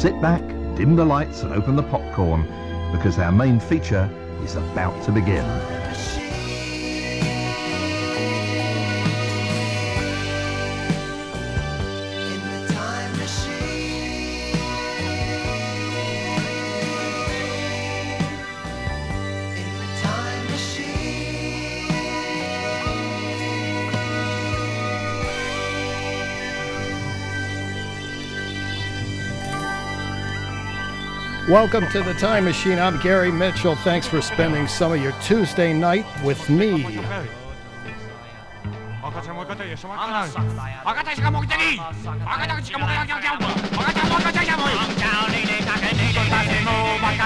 sit back, dim the lights and open the popcorn because our main feature is about to begin. Welcome to the Time Machine. I'm Gary Mitchell. Thanks for spending some of your Tuesday night with me.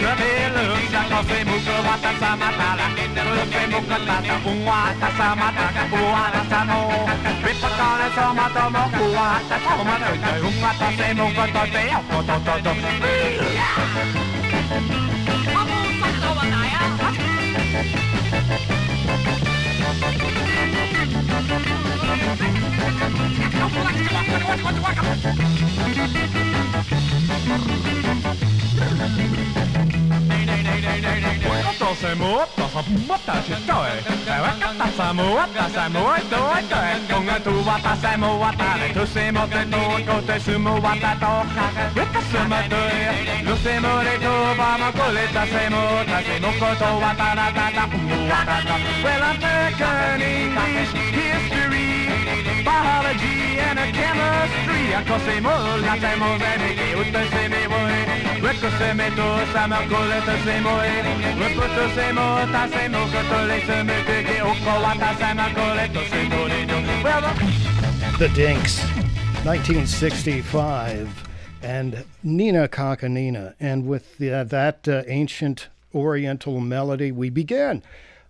Kebelungan kofe mukwa tasa matala Kofe mukwa tasa unwa tasa mata Uwa tasa no Vipakana sa mata mo uwa tasa mata Unwa tasa mukwa tasa ya Koto toto Mamu tasa wadaya Kamu lagi kelak, kamu lagi kelak, kamu lagi kelak. Well, I'm taking English history. biology and a chemistry. Hacemos, hacemos en que usted se me voy. Luego se me tosa, me coleta se moe. Luego to se mota, se mo the Dinks, 1965, and Nina Kakanina. And with the, that uh, ancient oriental melody, we begin.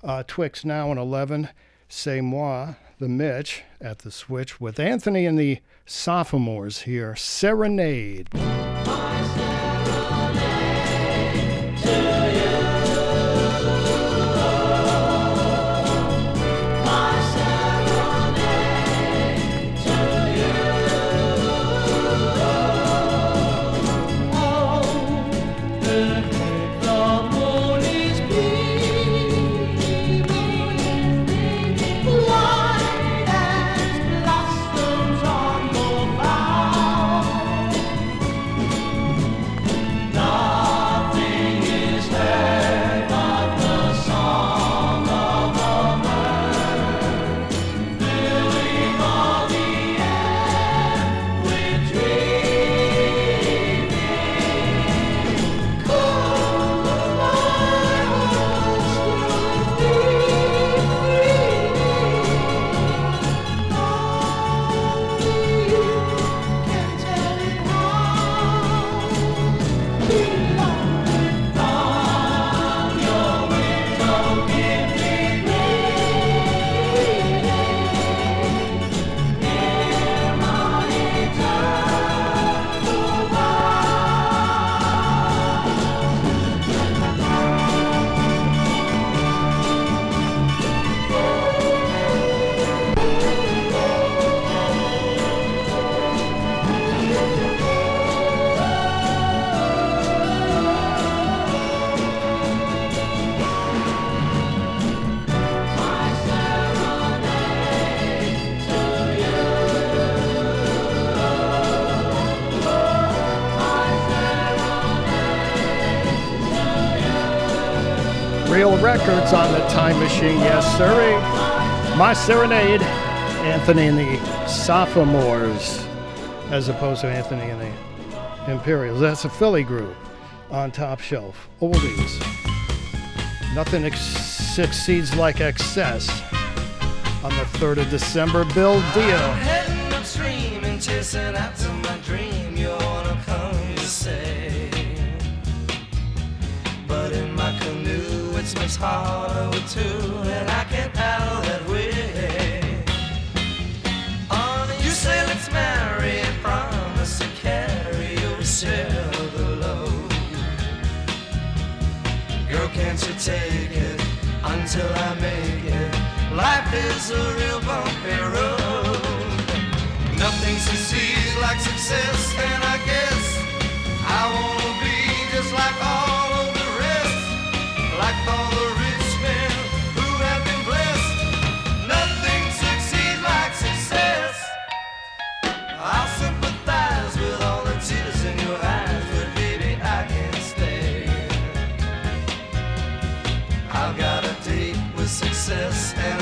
Uh, Twix now and 11, C'est moi, the Mitch at the switch with Anthony and the sophomores here. Serenade. Yes, sir. My Serenade, Anthony and the Sophomores, as opposed to Anthony and the Imperials. That's a Philly group on Top Shelf. Oldies. Nothing ex- succeeds like excess on the 3rd of December. Bill Deal. it's much harder with two, and I can't paddle that way. On you say let's marry and promise to carry yourself the load. Girl, can't you take it until I make it? Life is a real bumpy road. Nothing succeeds like success, and I guess I wanna be just like all. and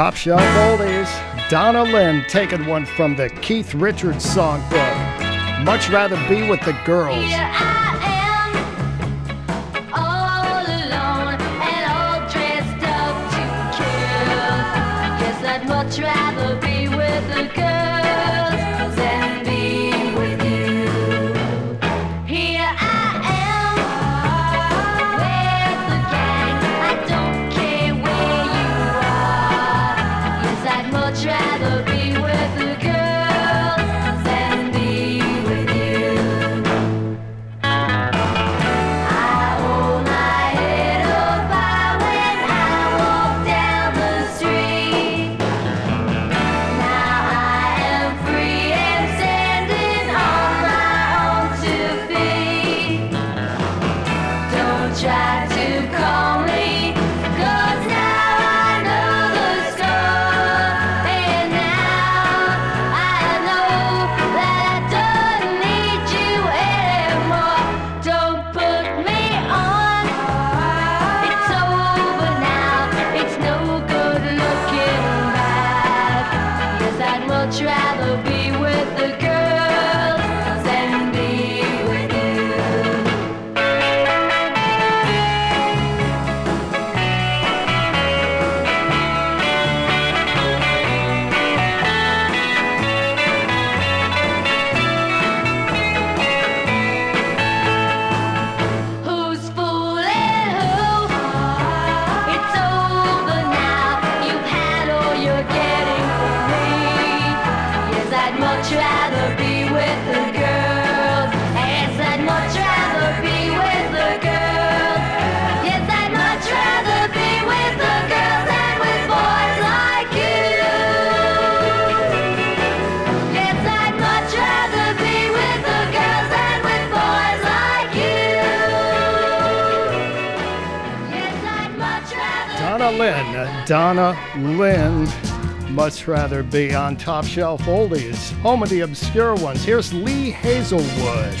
Top Shelf Oldies, Donna Lynn taking one from the Keith Richards songbook. Much rather be with the girls. Yeah, Donna Lynn. Much rather be on Top Shelf Oldies, home of the obscure ones. Here's Lee Hazlewood.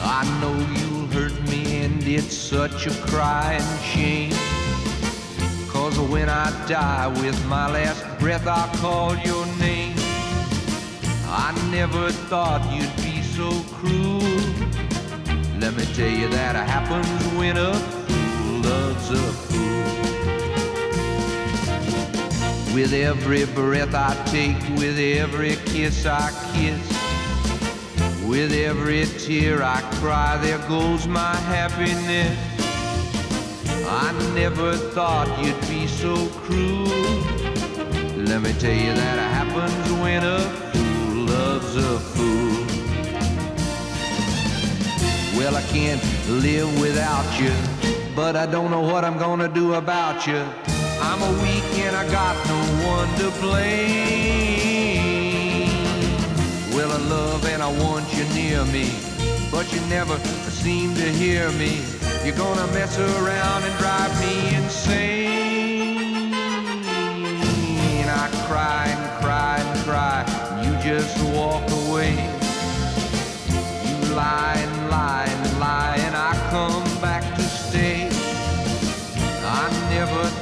I know you'll hurt me, and it's such a crying shame. Cause when I die with my last breath, I'll call your name. I never thought you'd tell you that it happens when a fool loves a fool. With every breath I take, with every kiss I kiss, with every tear I cry, there goes my happiness. I never thought you'd be so cruel. Let me tell you that it happens when a fool loves a fool. Well, I can't live without you, but I don't know what I'm gonna do about you. I'm a weak and I got no one to blame. Well, I love and I want you near me, but you never seem to hear me. You're gonna mess around and drive me insane. I cry and cry and cry, you just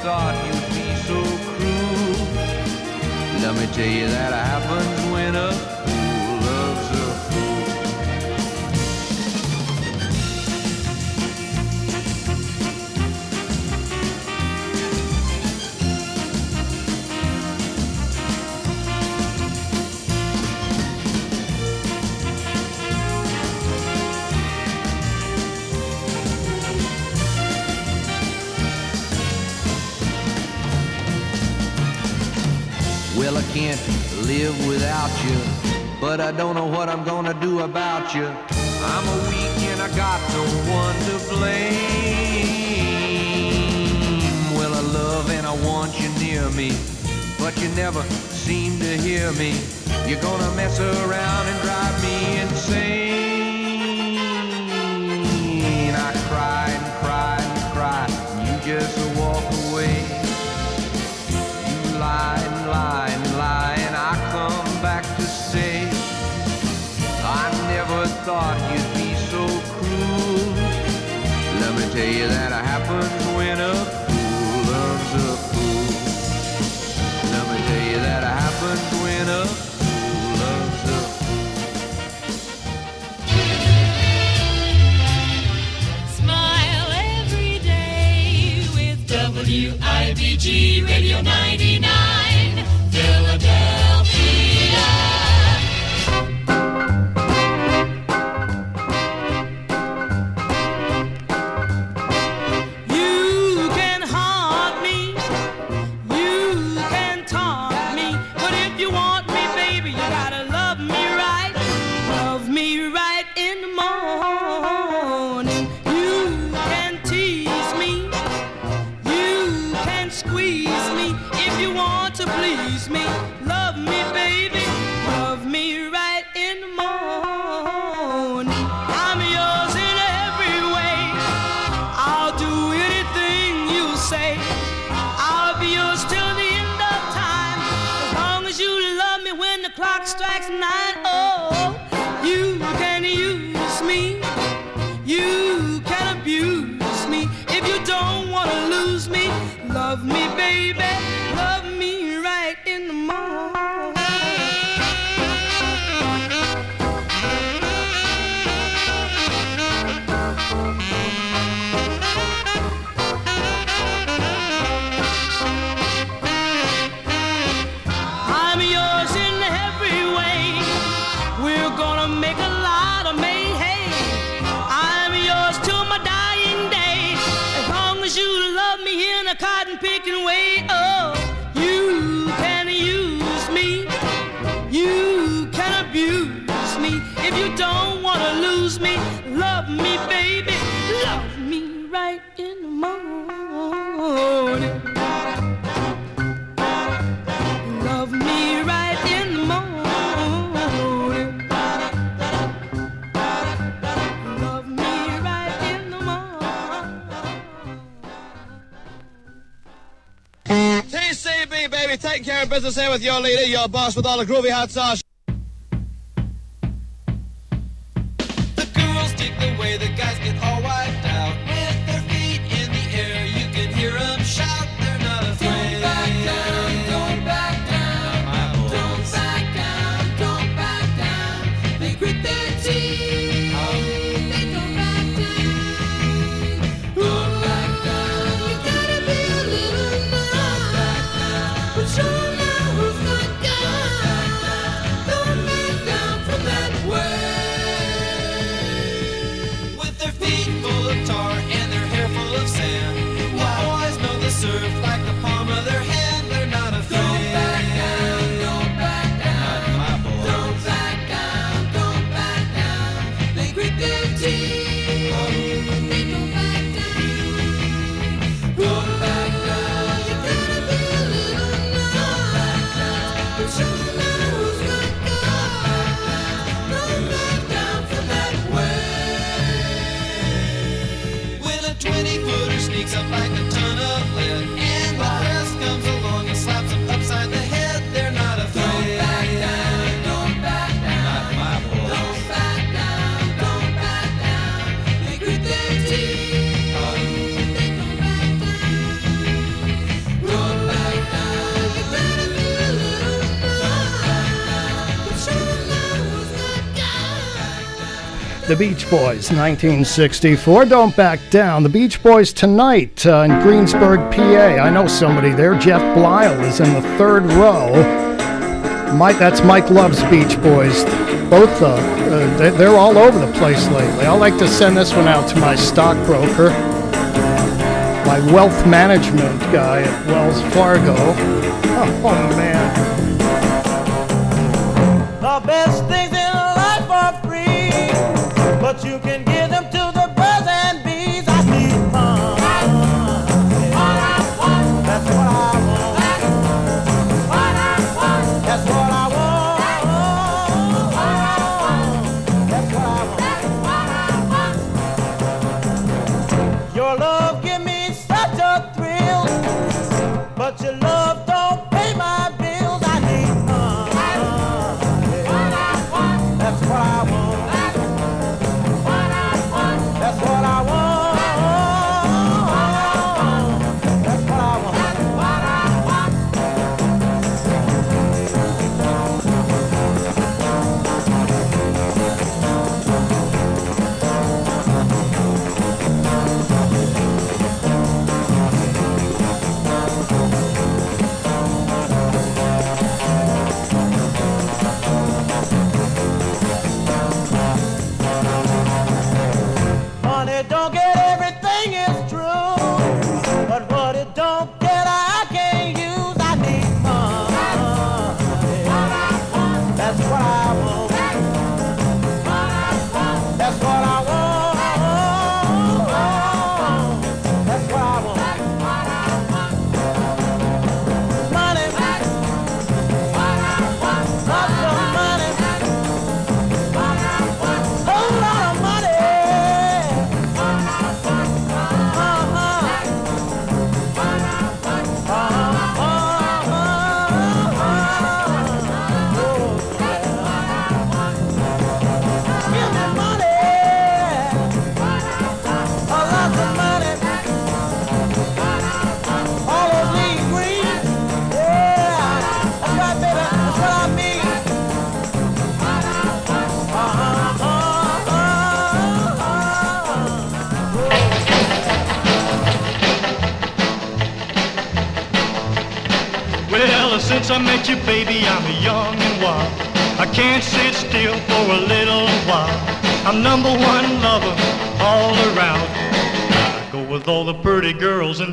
thought you'd be so cruel. Let me tell you that happens when a live without you, but I don't know what I'm gonna do about you. I'm a weak and I got no one to blame. Well, I love and I want you near me, but you never seem to hear me. You're gonna mess around and drive me insane. I cry and cry and cry, and you just tell you that it happens when a fool loves a fool. Let me tell you that it happens when a fool loves a fool. Smile every day with WIBG Radio 99 Taking care of business here with your leader, your boss with all the groovy hot sauce. Boys, 1964. Don't back down. The Beach Boys tonight uh, in Greensburg, PA. I know somebody there. Jeff Blyle is in the third row. Mike, that's Mike Love's Beach Boys. Both, uh, uh, they- they're all over the place lately. I like to send this one out to my stockbroker, my wealth management guy at Wells Fargo. Oh, man.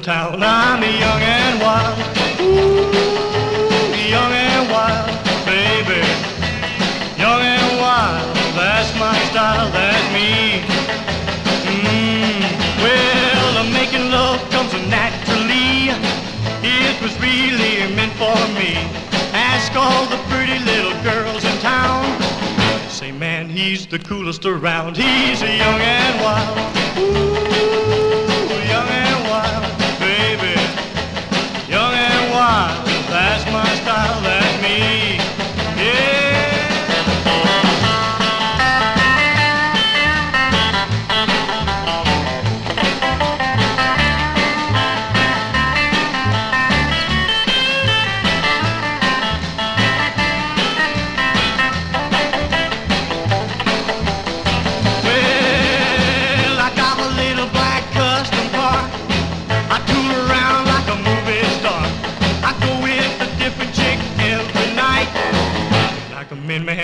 Town. I'm young and wild. Ooh, young and wild, baby. Young and wild, that's my style, that's me. Mm, well, making love comes naturally. It was really meant for me. Ask all the pretty little girls in town. Say, man, he's the coolest around. He's a young and wild. Ooh,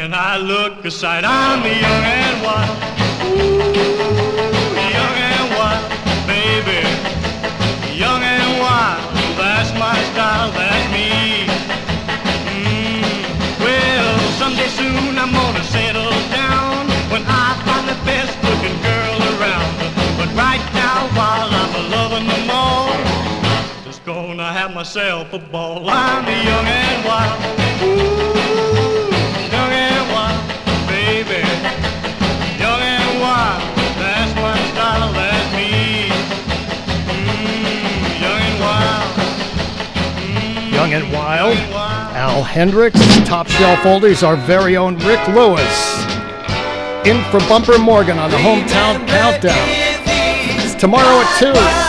a man, I look a sight. I'm young and wild. Ooh, young and wild, baby. Young and wild, that's my style, that's me. Mm, well, someday soon I'm gonna settle down when I find the best looking girl around. But right now, while I'm loving them all, just gonna have myself a ball. I'm young and wild. Ooh, Young and Wild. Al Hendrix, Top Shelf Oldies, our very own Rick Lewis. In for Bumper Morgan on the Hometown Countdown. It's tomorrow at 2.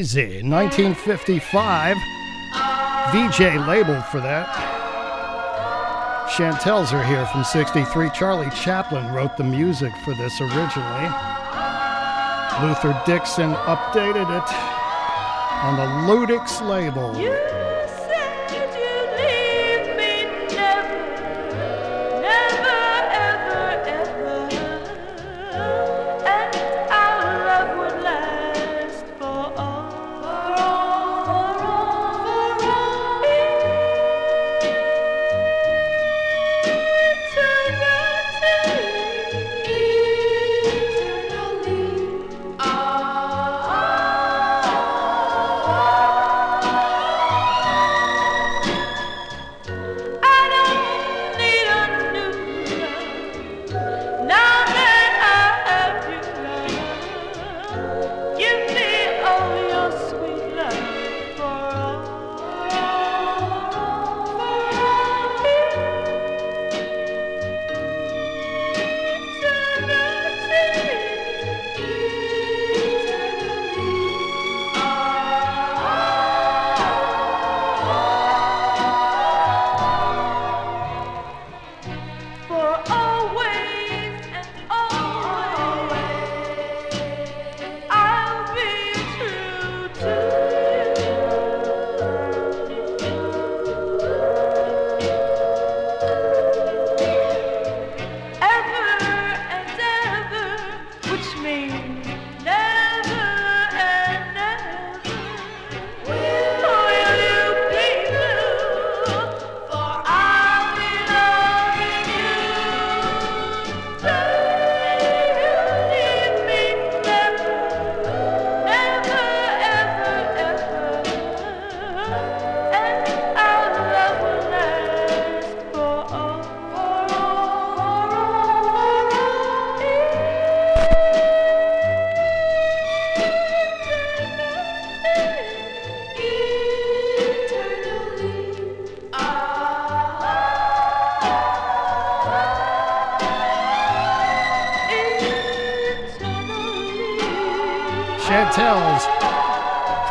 Crazy, 1955. Vee-Jay labeled for that. Chantels are here from 63. Charlie Chaplin wrote the music for this originally. Luther Dixon updated it on the Ludix label. Yeah.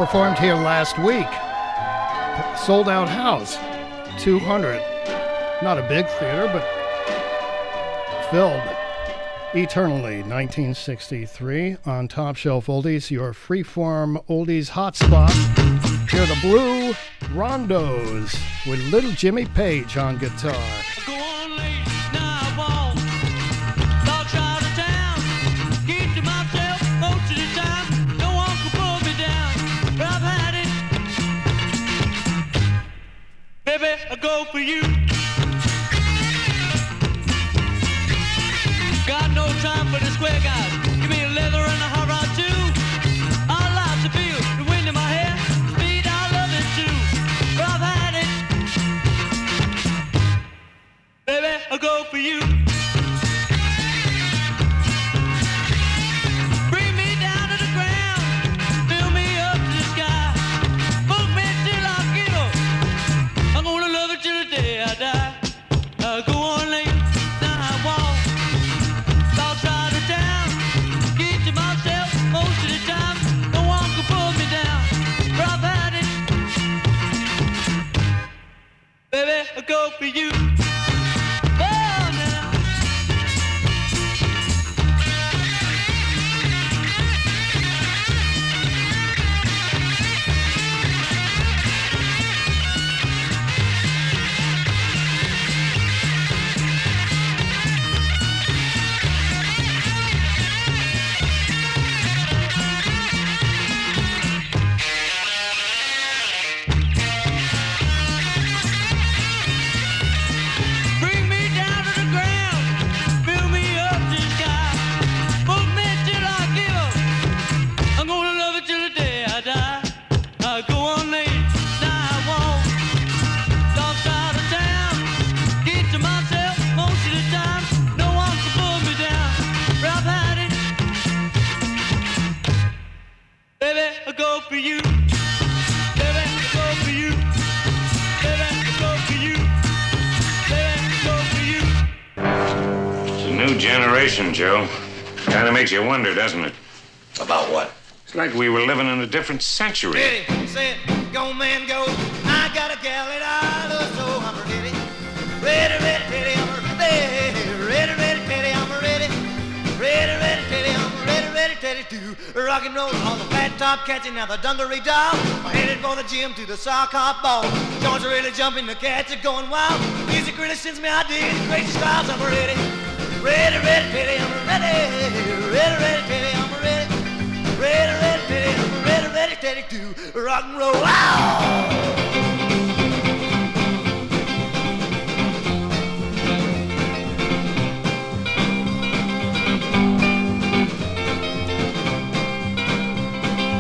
performed here last week. Sold out house, 200. Not a big theater, but filled eternally. 1963 on Top Shelf Oldies, your freeform oldies hotspot. Here the Blue Rondos with Little Jimmy Page on guitar. Century. Ready, set, go man go. I got a gal that I love so I'm ready. Ready, ready, ready, I'm ready. Ready, ready, ready, I'm ready. Ready, ready, ready, I'm ready, ready, ready to rock and roll on the flat top catching now the dungaree doll. I'm headed for the gym to the sock hop ball. Joints are really jumping, the cats are going wild. Music really sends me ideas, crazy styles. I'm ready. Ready, ready, ready, I'm ready. Ready, ready, ready, I'm ready. Ready, ready, ready, Ready, ready, ready to rock and roll. Ow!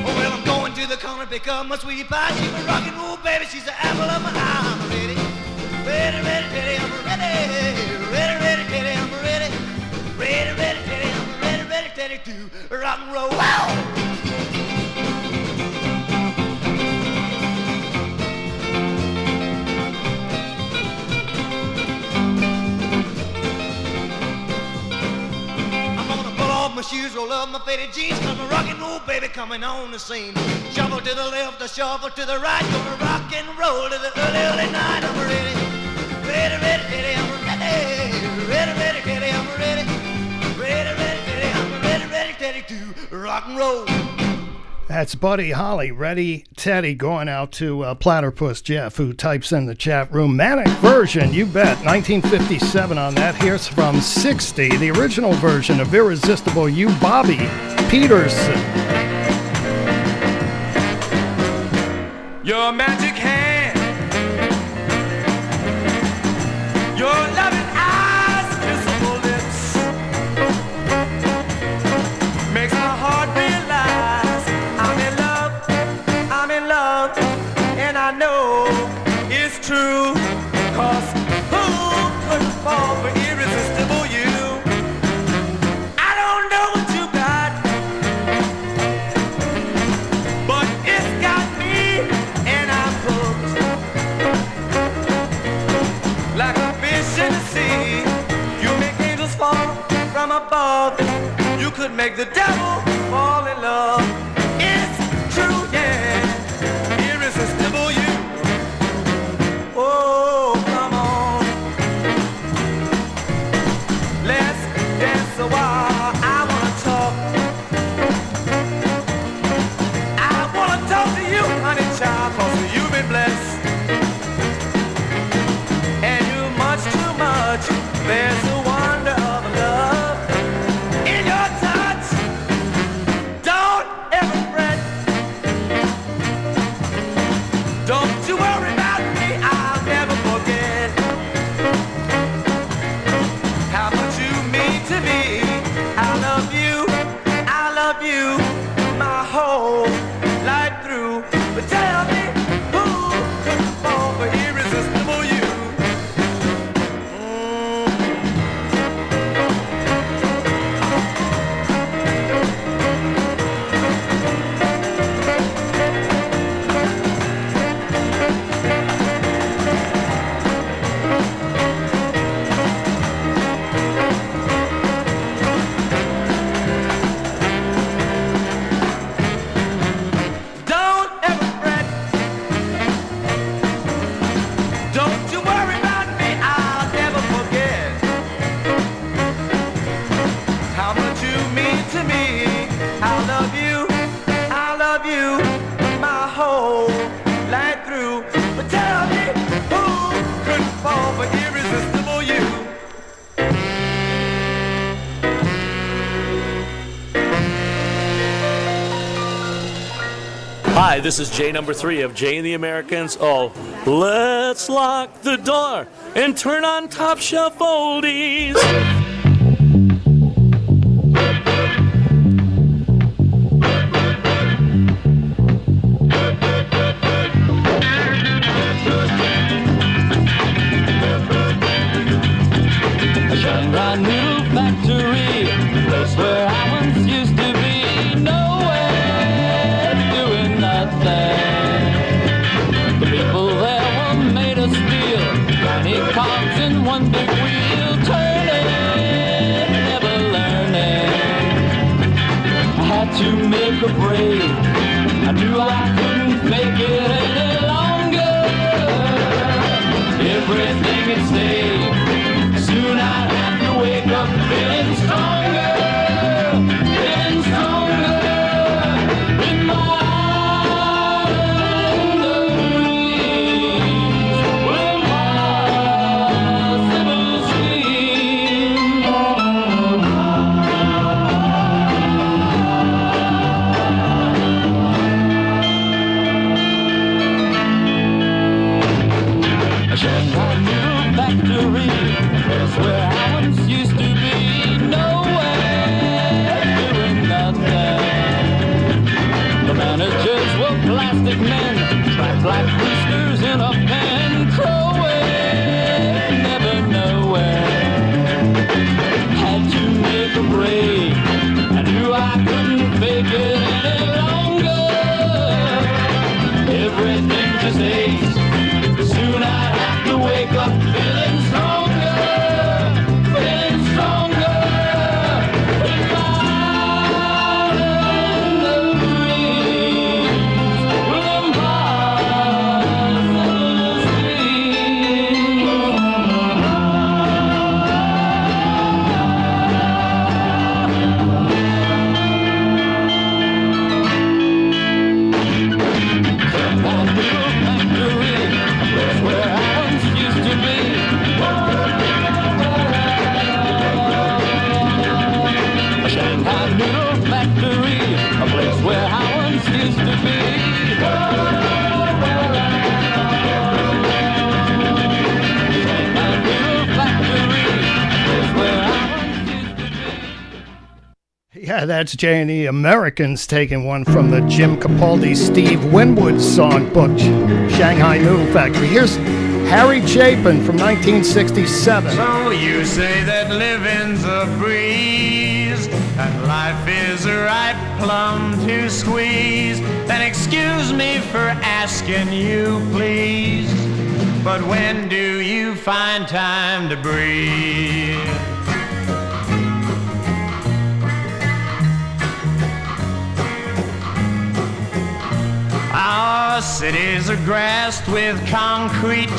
Oh, the corner, pick up my sweetie pie. She's a rock and roll baby, she's the apple of my eye. I'm ready. Ready, ready, ready, I'm ready. Ready, ready, ready, I'm ready. Ready, ready, ready, I'm ready, ready, ready to rock and roll. Wow! Up my faded jeans, cause my rock and roll baby coming on the scene. Shuffle to the left, a shuffle to the right, gonna rock and roll to the early, early night. I'm ready, ready, ready, ready, I'm ready, ready, ready, ready, I'm ready, ready, ready, ready, I'm ready, ready, ready to rock and roll. That's Buddy Holly, Ready Teddy, going out to uh, Platypus Jeff, who types in the chat room. Manic version, you bet. 1957 on that. Here's from 60, the original version of Irresistible You, Bobby Peterson. Your magic hand, your loving make the devil this is Jay number three of Jay and the Americans. Oh, let's lock the door and turn on Top Shelf Oldies. Yeah, that's J&E Americans taking one from the Jim Capaldi Steve Winwood songbook, Shanghai Noodle Factory. Here's Harry Chapin from 1967. So you say that living's a breeze and life is a ripe plum to squeeze. Then excuse me for asking you, please. But when do you find time to breathe? Our cities are grassed with concrete,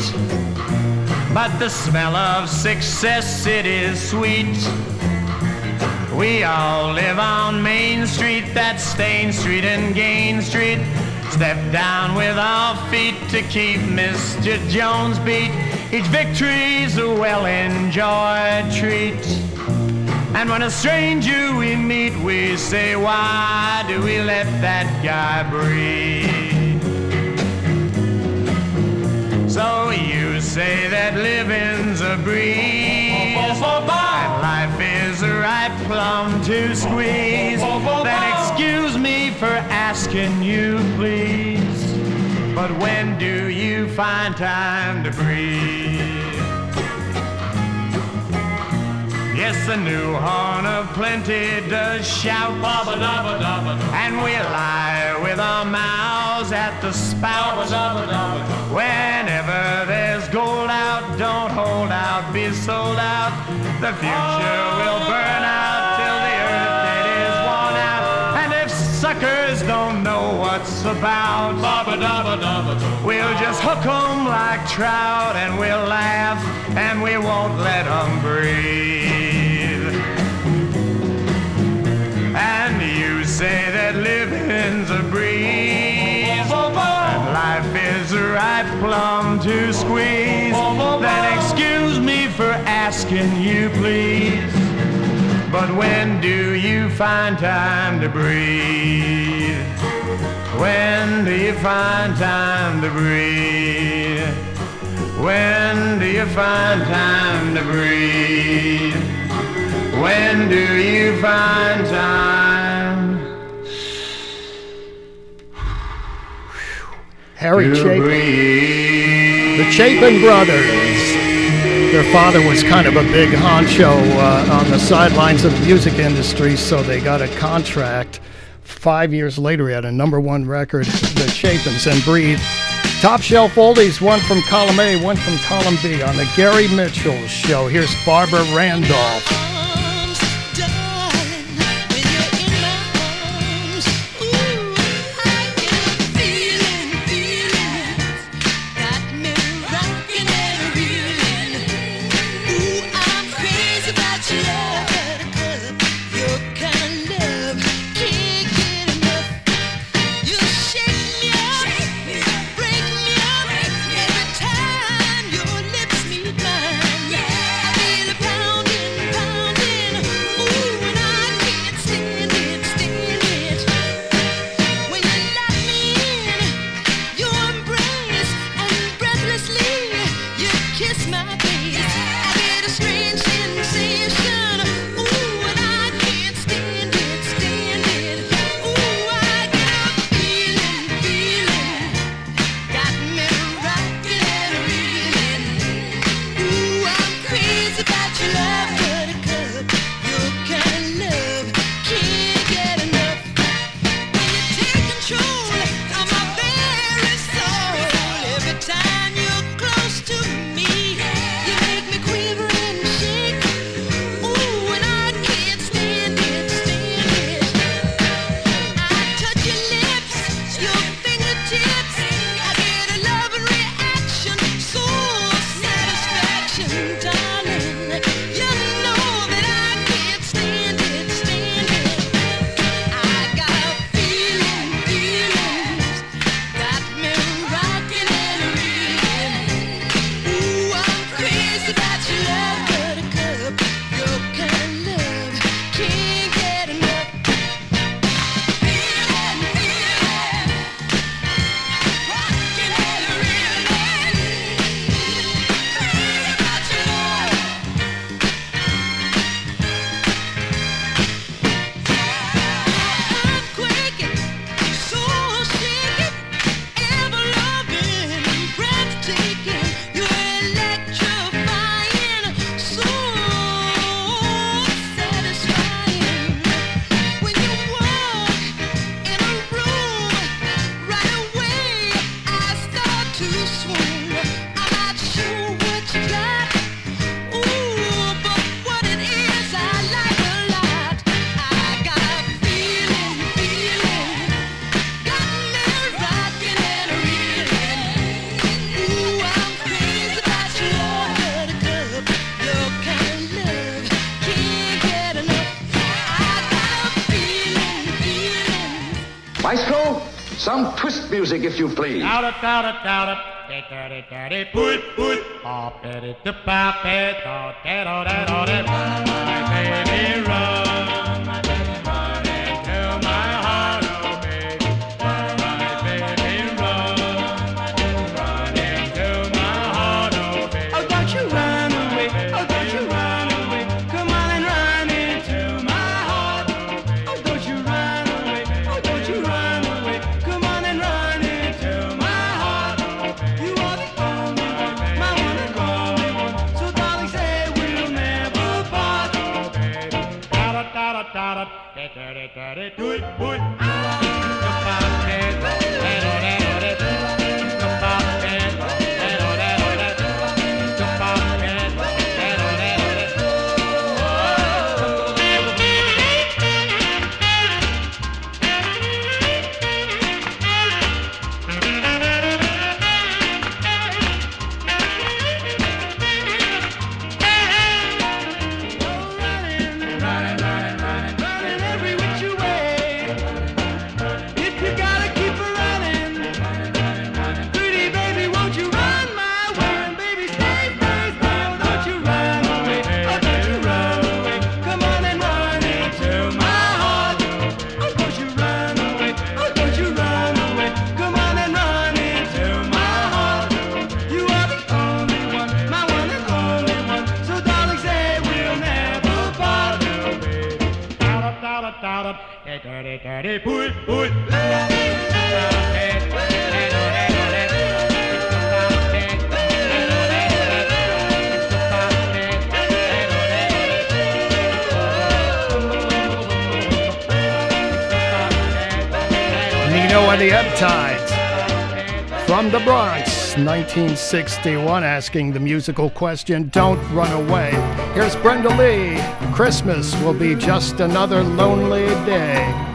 but the smell of success it is sweet. We all live on Main Street, that's Stain Street and Gain Street. Step down with our feet to keep Mr. Jones beat. Each victory's a well-enjoyed treat. And when a stranger we meet, we say, why do we let that guy breathe? So you say that living's a breeze, and life is a ripe plum to squeeze. Then excuse me for asking you, please. But when do you find time to breathe? Yes, the new horn of plenty does shout. And we lie with our mouths at the spout. Whenever there's gold out, don't hold out, be sold out. The future will burn out till the earth it is worn out. And if suckers don't know what's about, we'll just hook 'em like trout and we'll laugh and we won't let 'em breathe. That living's a breeze and life is a ripe plum to squeeze. Then excuse me for asking you, please. But when do you find time to breathe? When do you find time to breathe? When do you find time to breathe? When do you find time? Harry Chapin. The Chapin brothers. Their father was kind of a big honcho uh, on the sidelines of the music industry, so they got a contract. Five years later, he had a number one record, The Chapins, and Breathe. Top Shelf Oldies, one from column A, one from column B on the Gary Mitchell Show. Here's Barbara Randolph. Some twist music, if you please. Baby, run. Kickety-pool, pool. Nino and the Ebb Tides from the Bronx, 1961, asking the musical question, Don't Run Away. Here's Brenda Lee. Christmas will be just another lonely day.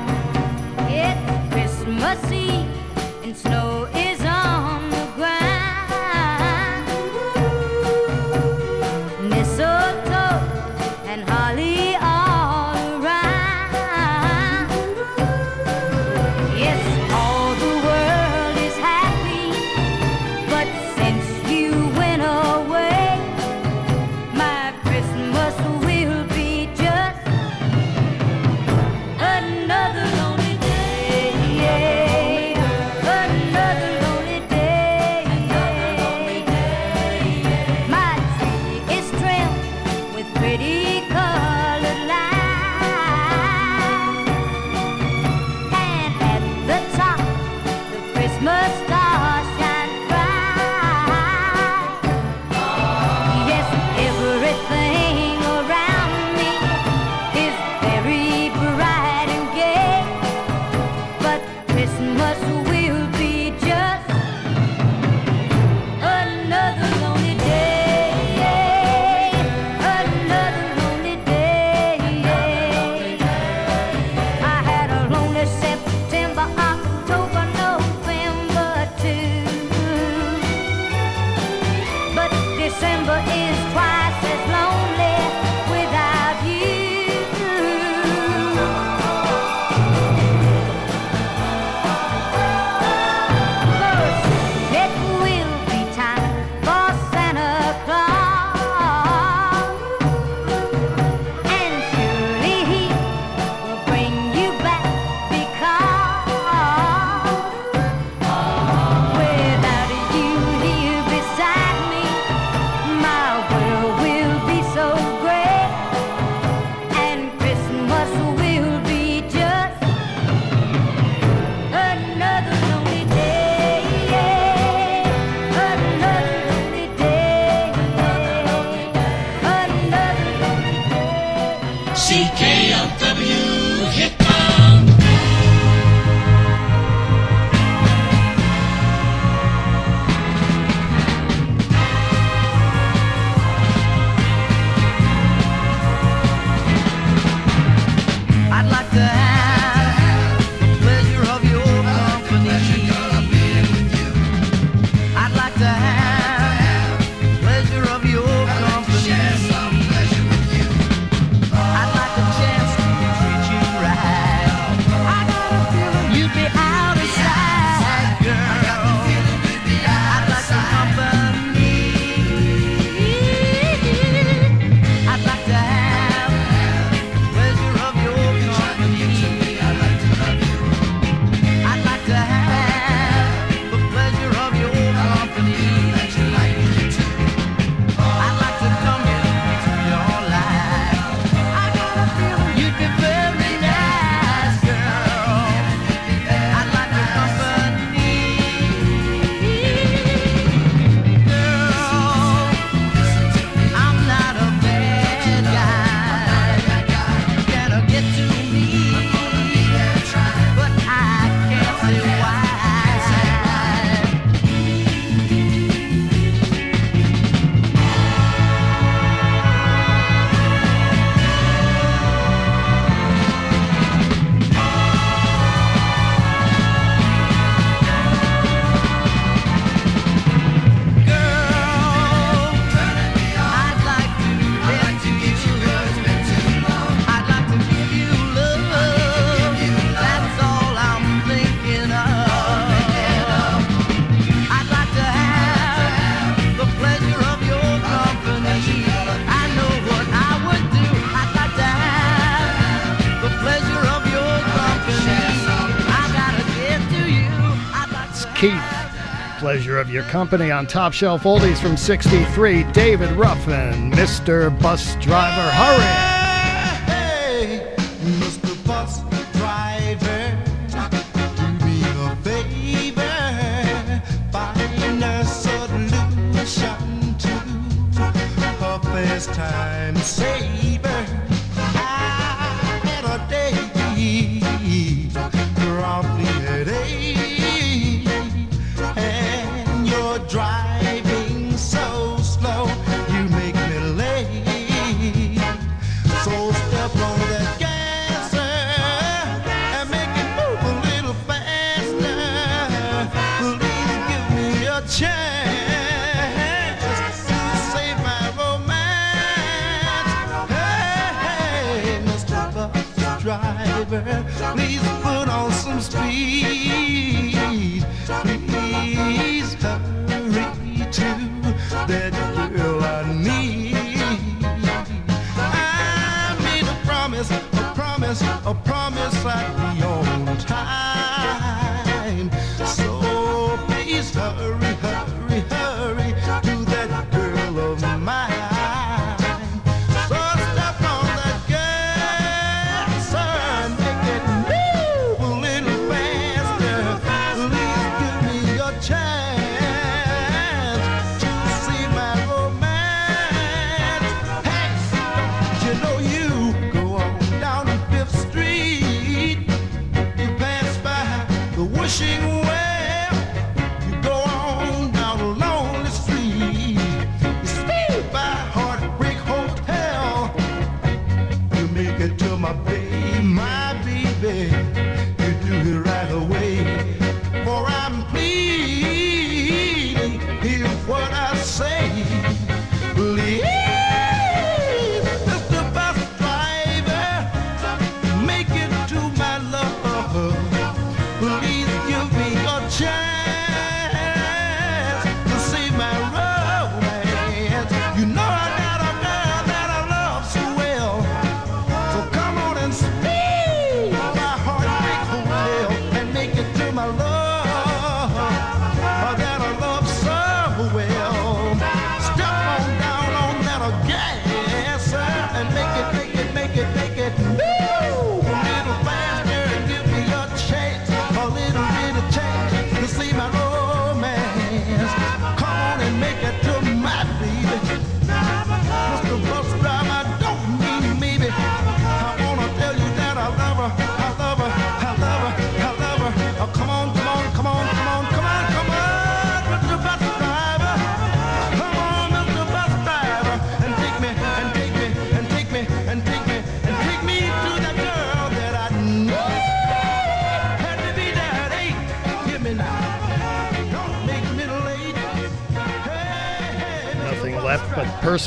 of your company on Top Shelf Oldies from 63, David Ruffin, Mr. Bus Driver. Hurry!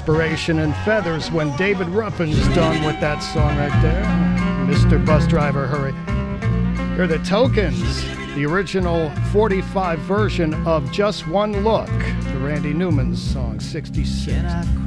inspiration and feathers when David Ruffin's done with that song right there. Mr. Bus Driver, hurry. Here are the Tokens, the original 45 version of Just One Look, the Randy Newman's song 66.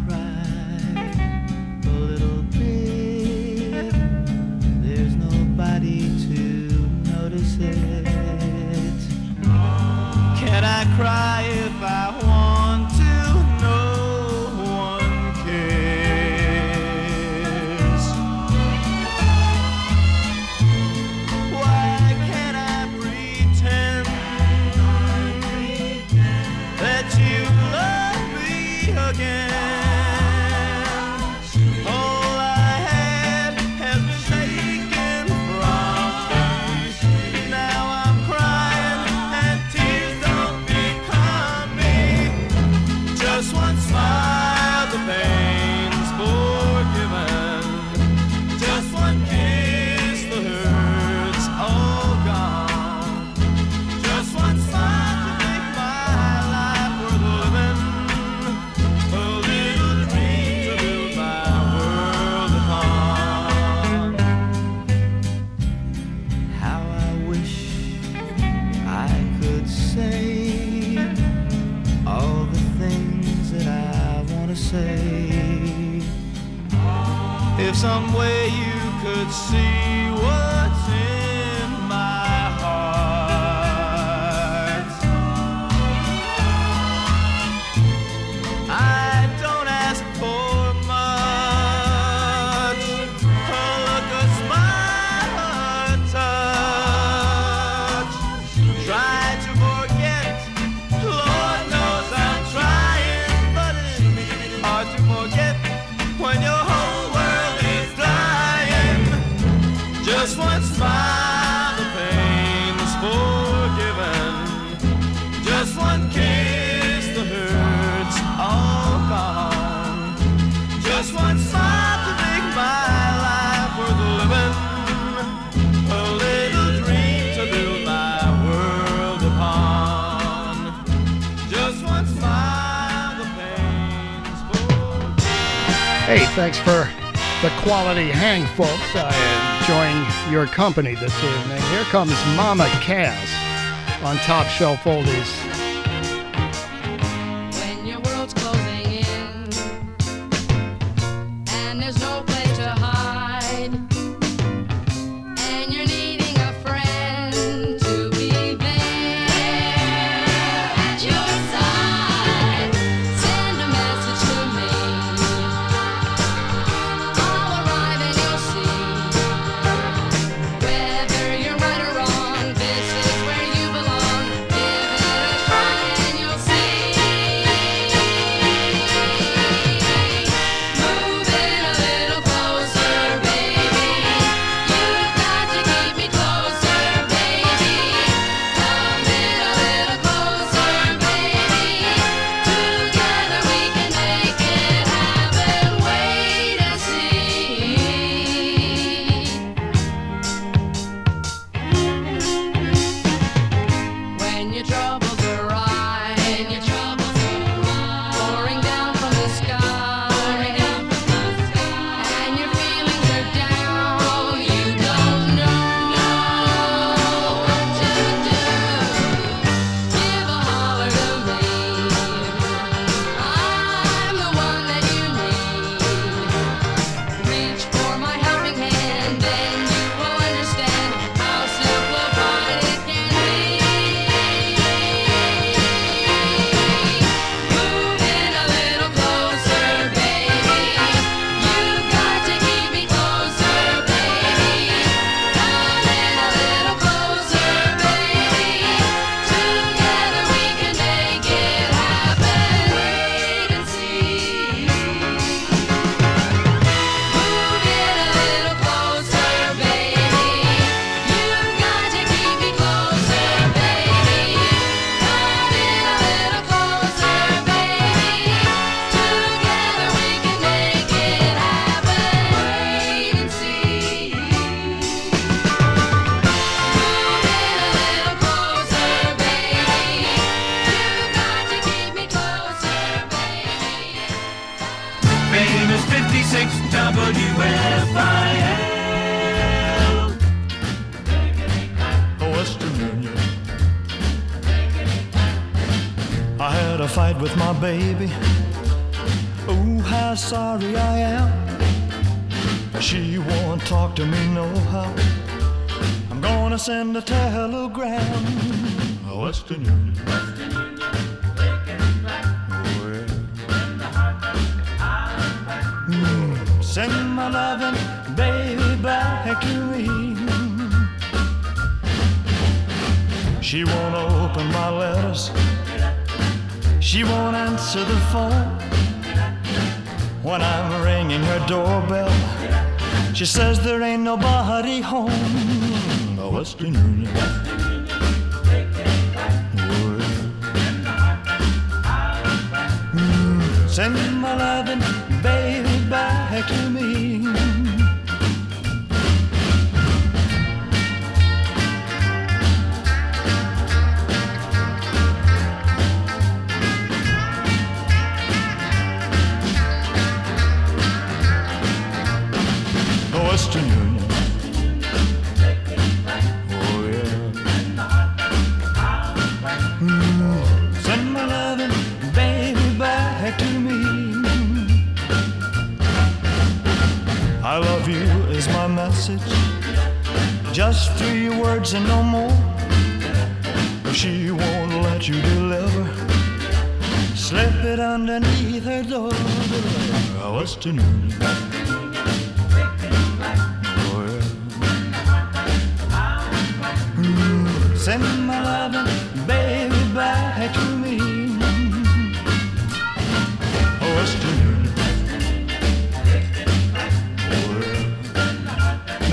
Melody Hang, folks. I am enjoying your company this evening. Here comes Mama Cass on Top Shelf Oldies.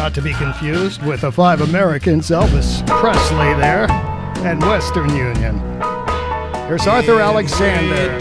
not to be confused with the Five Americans, Elvis Presley there, and Western Union. Here's Arthur Alexander.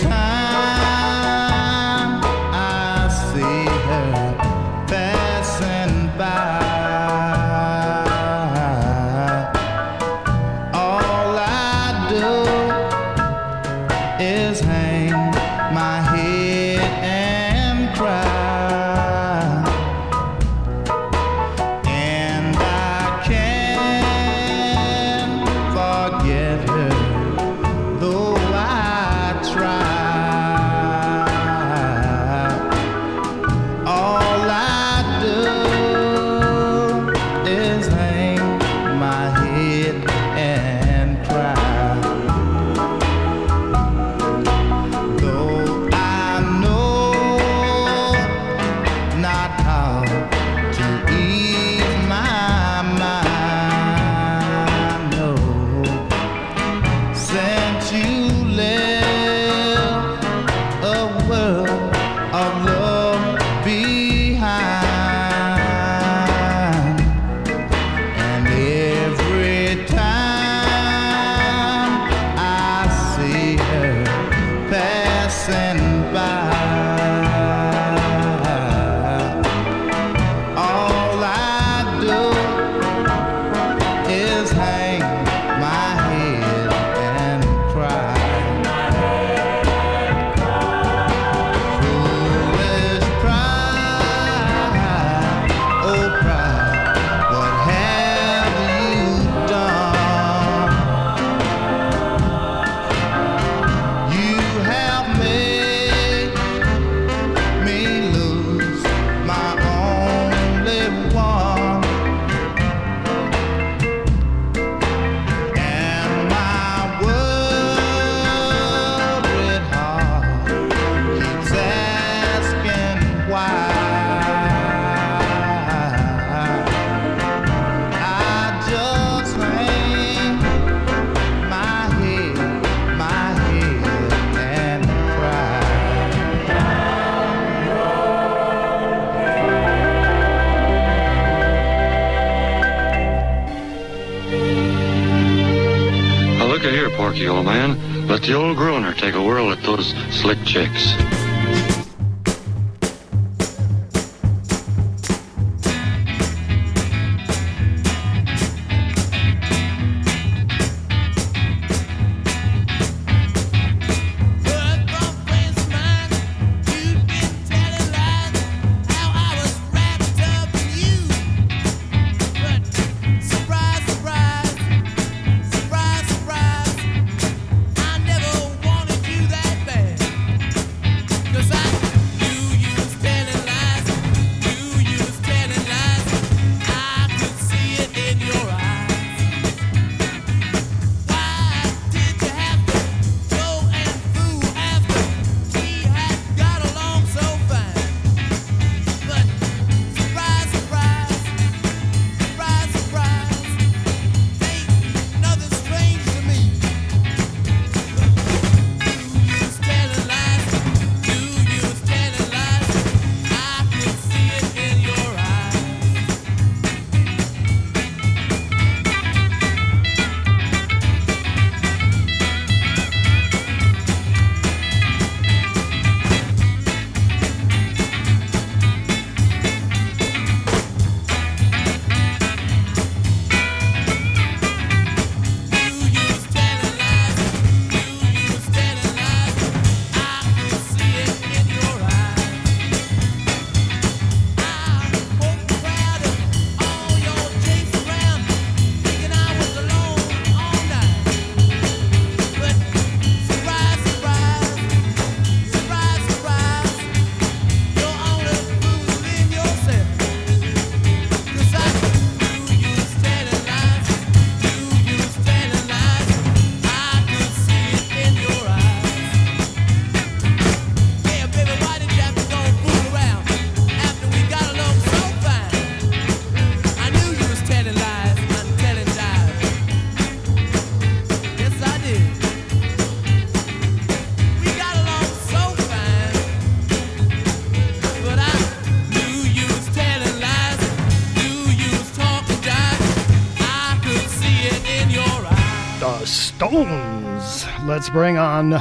Let's bring on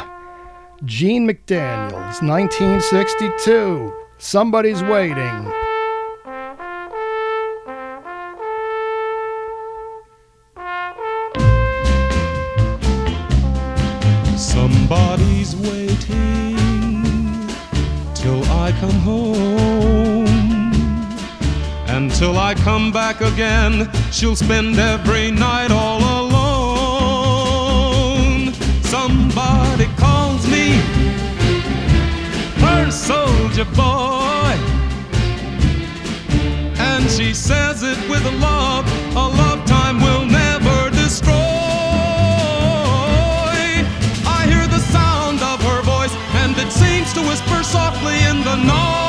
Gene McDaniels, 1962. Somebody's waiting. Somebody's waiting till I come home. Until I come back again, she'll spend every softly in the night.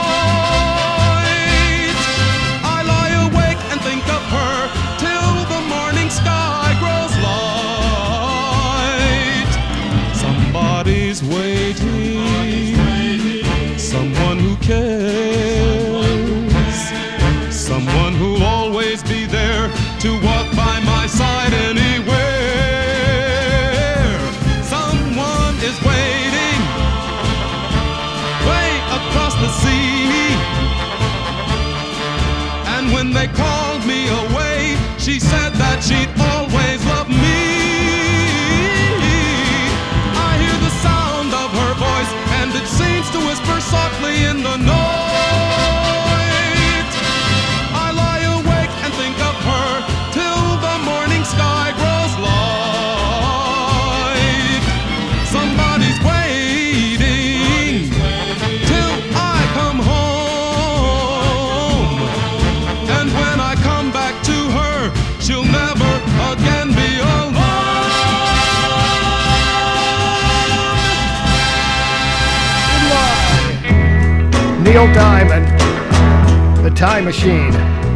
Neil Diamond, The Time Machine.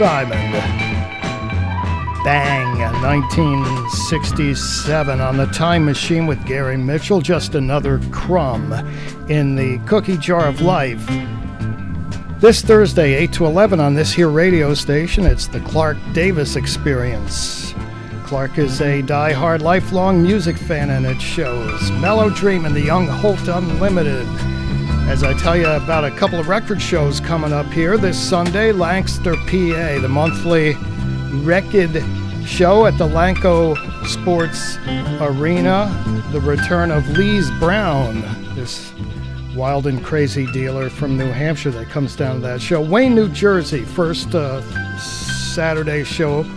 Diamond. Bang, 1967 on the Time Machine with Gary Mitchell. Just another crumb in the cookie jar of life. This Thursday, 8 to 11 on this here radio station, it's the Clark Davis Experience. Clark is a die-hard lifelong music fan and it shows. Mellow Dream and the Young Holt Unlimited. As I tell you about a couple of record shows coming up here this Sunday, Lancaster, PA, the monthly record show at the Lanco Sports Arena. The return of Lee's Brown, this wild and crazy dealer from New Hampshire that comes down to that show. Wayne, New Jersey, first uh, Saturday show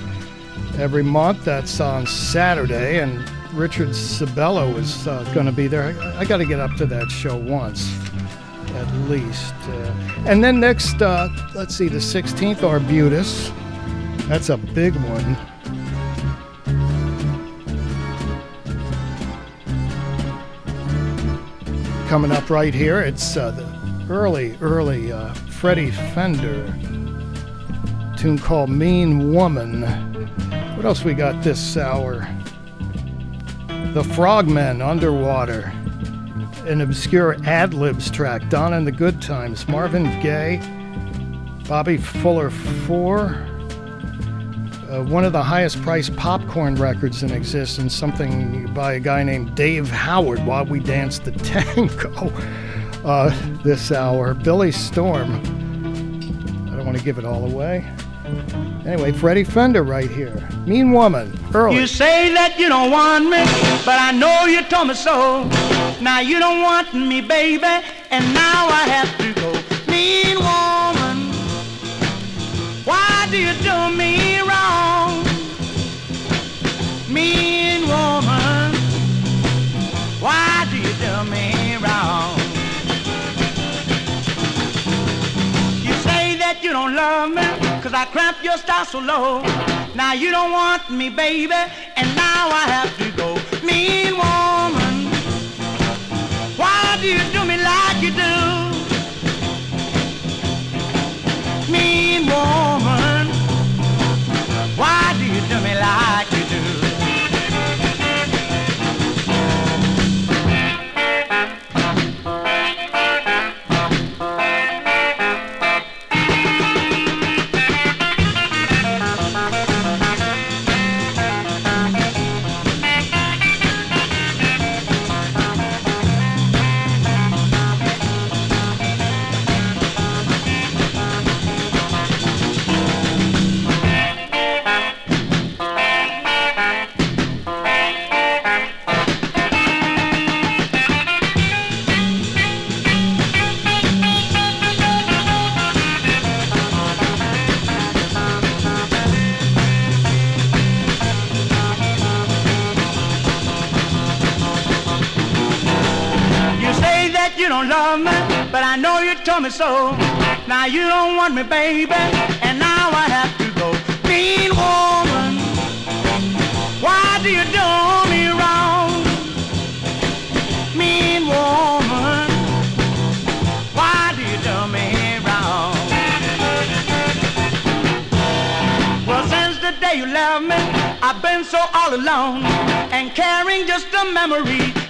every month. That's on Saturday, and Richard Sabello is uh, going to be there. I, I got to get up to that show once, least. Uh, and then next, uh, let's see, the 16th, Arbutus. That's a big one. Coming up right here, it's uh, the early, early uh, Freddie Fender tune called Mean Woman. What else we got this hour? The Frogmen Underwater. An obscure ad libs track, Donna and the Good Times, Marvin Gaye, Bobby Fuller 4. Uh, one of the highest priced popcorn records in existence, something by a guy named Dave Howard, While We Dance the Tango, uh, this hour. Billy Storm. I don't want to give it all away. Anyway, Freddie Fender right here. Mean Woman, early. You say that you don't want me, but I know you told me so. Now you don't want me, baby, and now I have to go. Mean cause I cramp your style so low. Now you don't want me, baby, and now I have to go. Mean woman, why do you do me like you do? Mean woman, why do you do me like told me so. Now you don't want me, baby, and now I have to go. Mean woman, why do you do me wrong? Mean woman, why do you do me wrong? Well, since the day you left me, I've been so all alone and carrying just a memory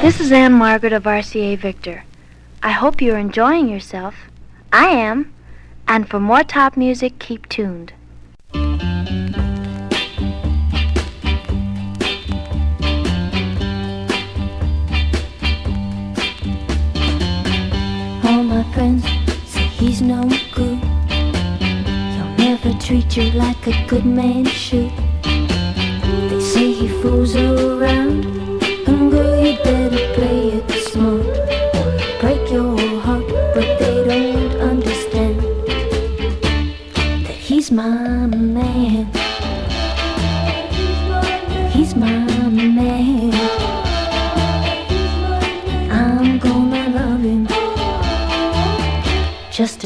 This is Ann-Margret of RCA Victor. I hope you're enjoying yourself. I am. And for more top music, keep tuned. All my friends say he's no good. He'll never treat you like a good man should. They say he fools around,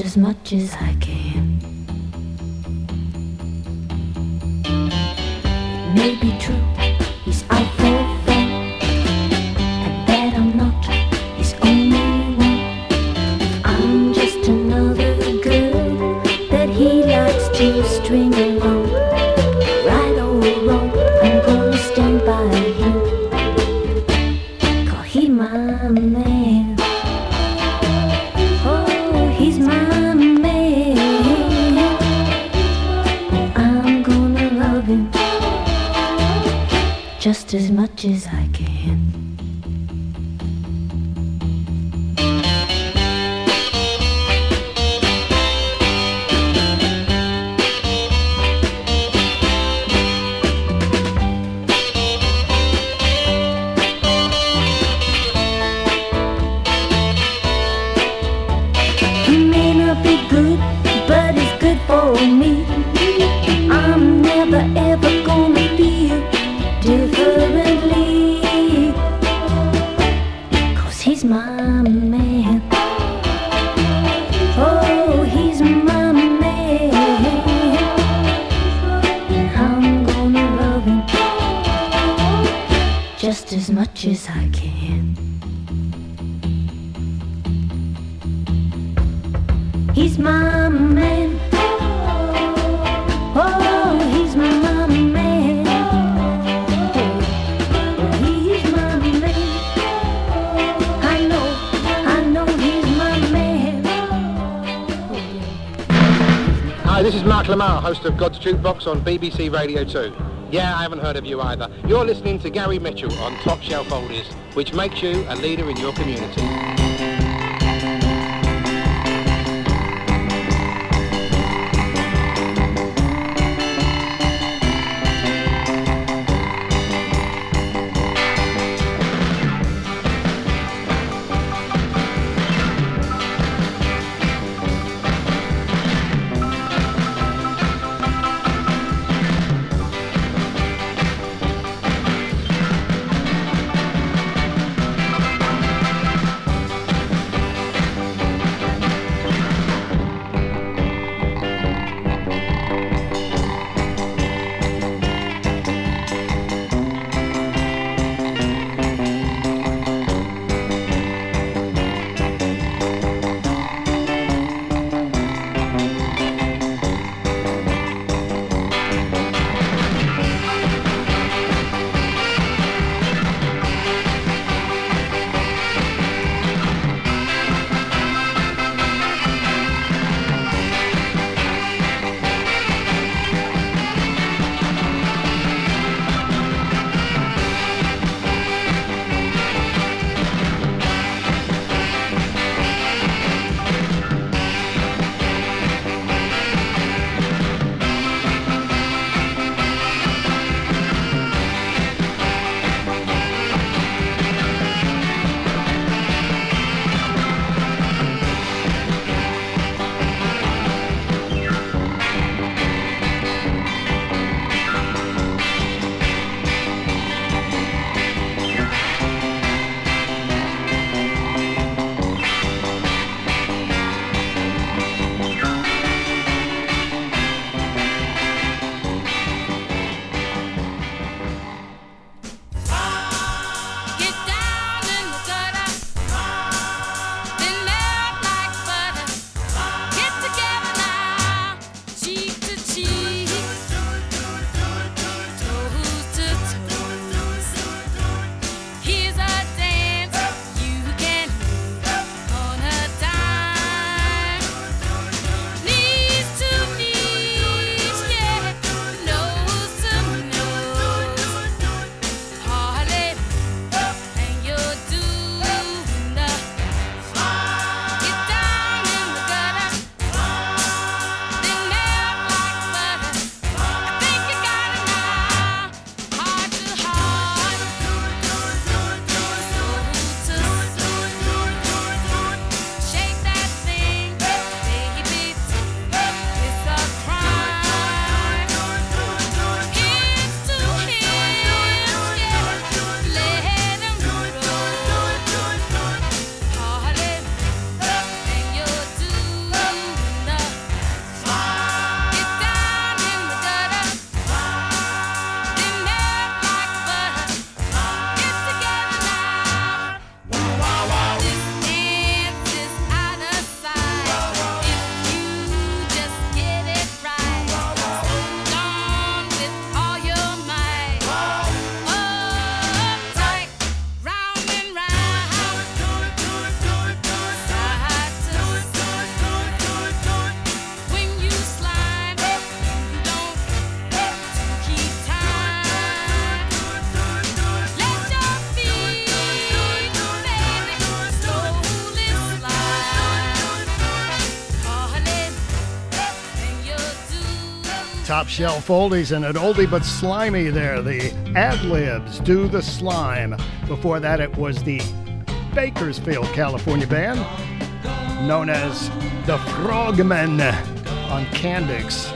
as much as I can. On BBC Radio 2. Yeah, I haven't heard of you either. You're listening to Gary Mitchell on Top Shelf Oldies, which makes you a leader in your community. top shelf oldies and an oldie but slimy there. The ad libs do the slime. Before that, it was the Bakersfield, California band known as the Frogmen on Candix.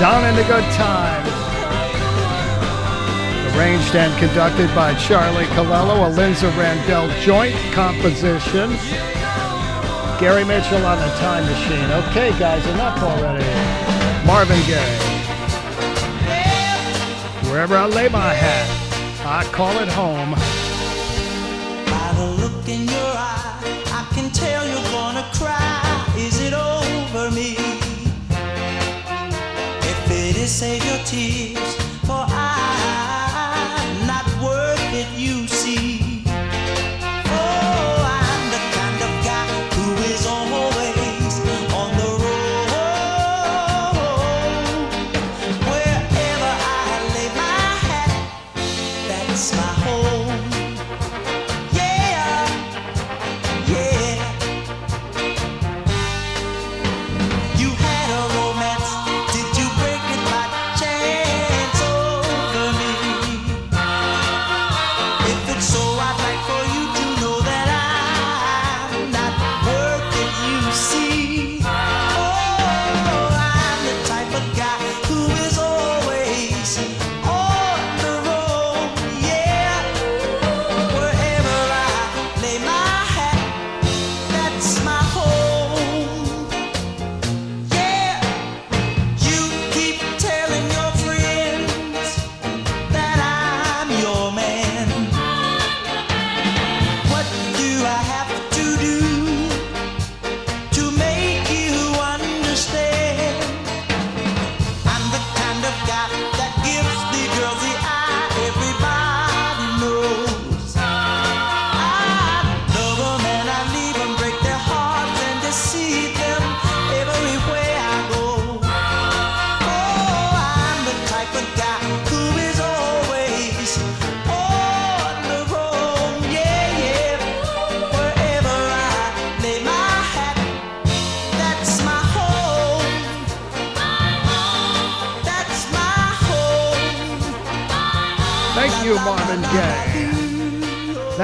Down in the Good Times. Arranged and conducted by Charlie Calello, a Linzer Randell joint composition. Gary Mitchell on the time machine. Okay, guys, enough already. Marvin Gaye. Wherever I lay my hat, I call it home. tears.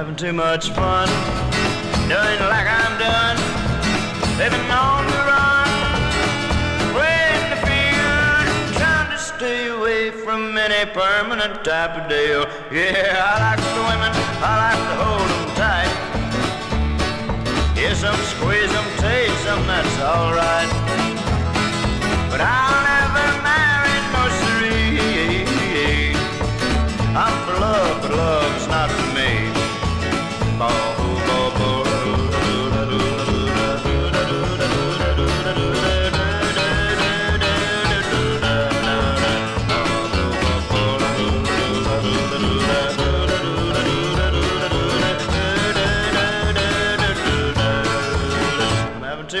having too much fun, doing like I'm done, living on the run, way in the field, trying to stay away from any permanent type of deal. Yeah, I like the women, I like to hold them tight. Kiss them, squeeze them, taste them, that's alright. But I'll never marry no siree. I'm for love, but love's not for me.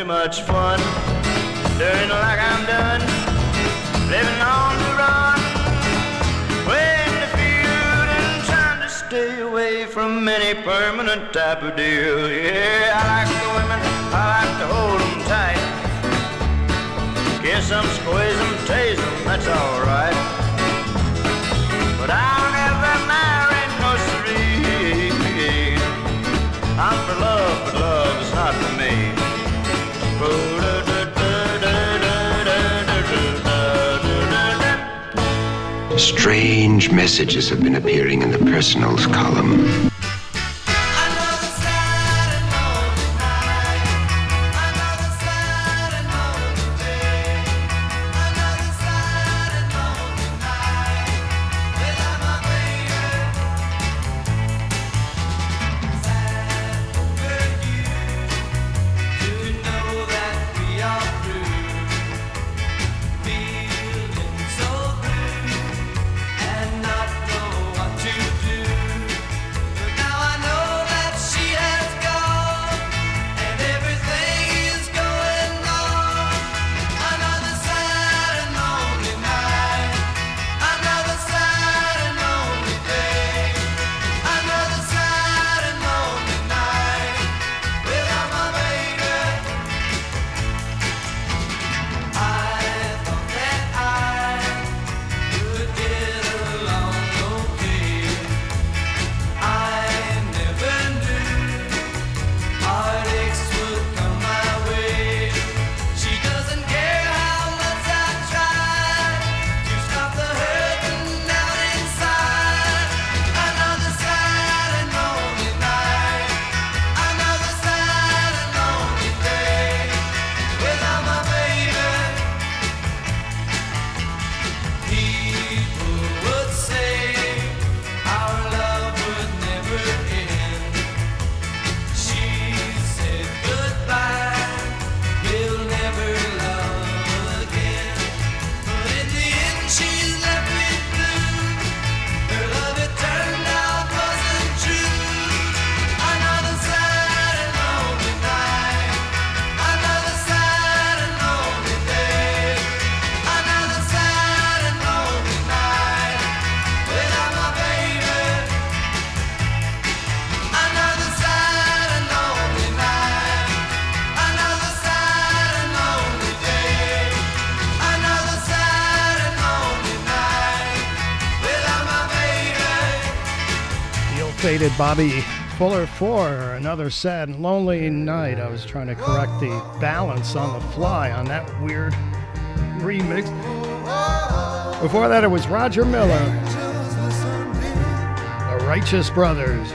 Much fun, permanent type of deal. Yeah, I like the women, I like to hold them tight, kiss them, squeeze them, tase them, that's alright. But I'll never marry no. I'm for love, but love is not for me. Strange messages have been appearing in the personals column. Bobby Fuller for another sad and lonely night. I was trying to correct the balance on the fly on that weird remix. Before that, it was Roger Miller, the Righteous Brothers.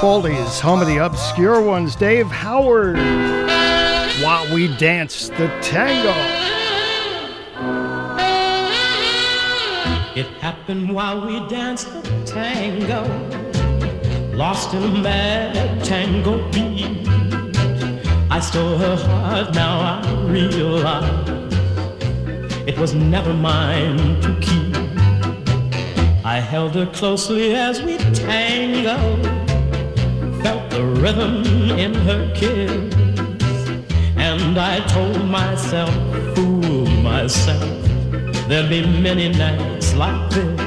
Shelf home of the obscure ones. Dave Howard. While we dance the tango. It happened while we danced the tango, lost in a mad tango beat. I stole her heart, now I realize it was never mine to keep. I held her closely as we tangoed, the rhythm in her kiss, and I told myself, fool myself. There'll be many nights like this.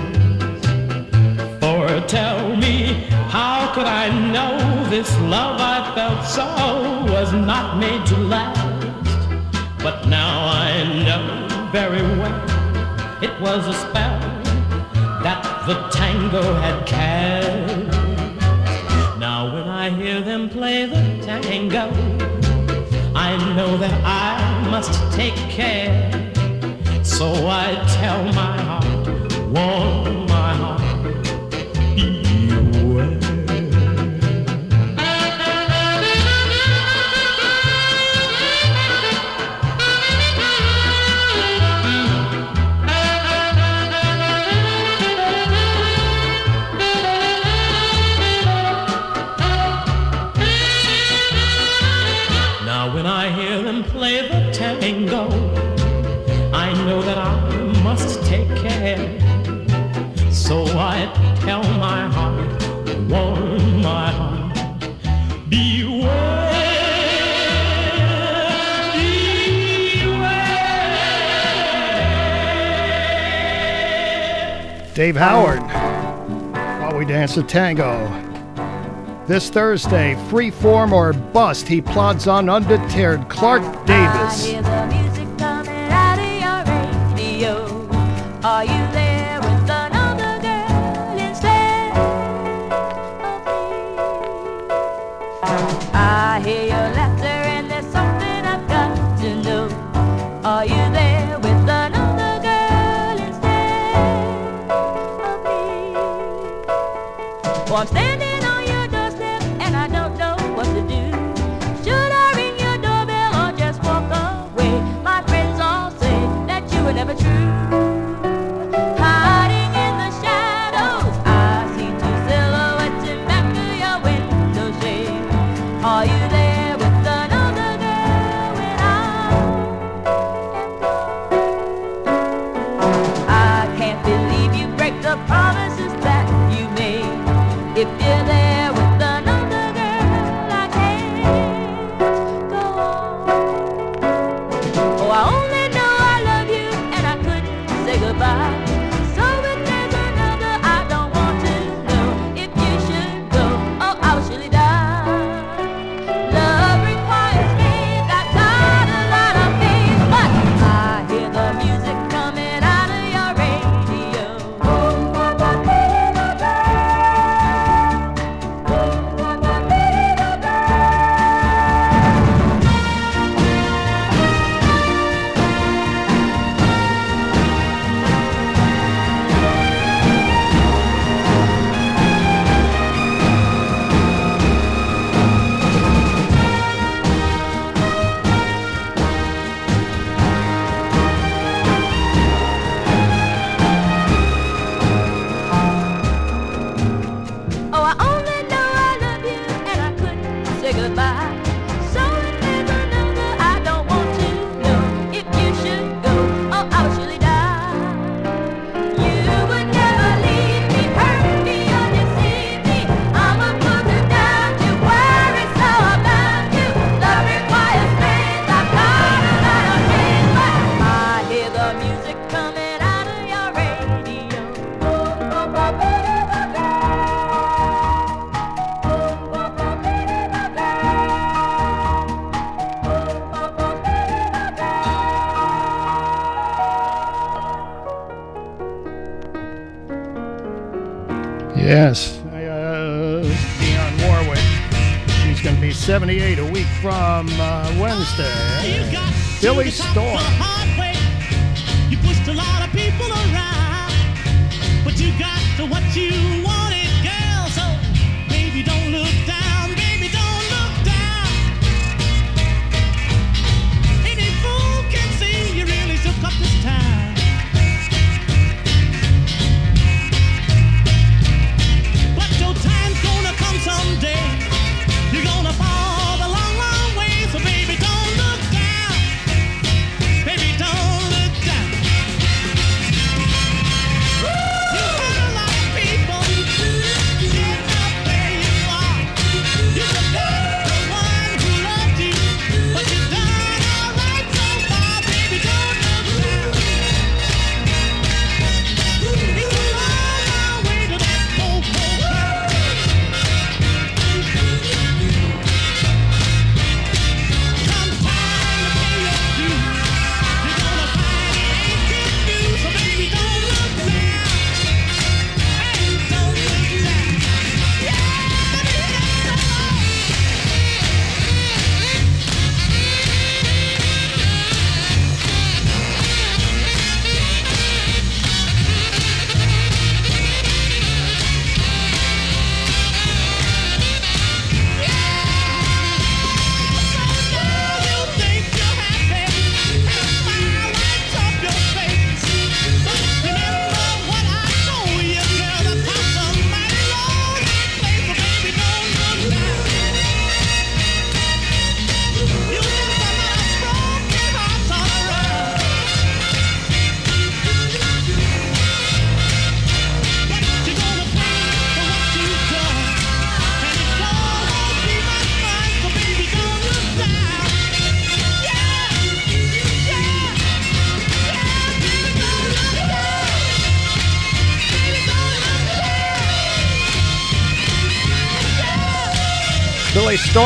For tell me, how could I know this love I felt so was not made to last? But now I know very well it was a spell that the tango had cast. Tango, I know that I must take care. So I tell my heart, warn Dave Howard. While we dance the tango. This Thursday, free form or bust, he plods on undeterred. Clark Well, I'm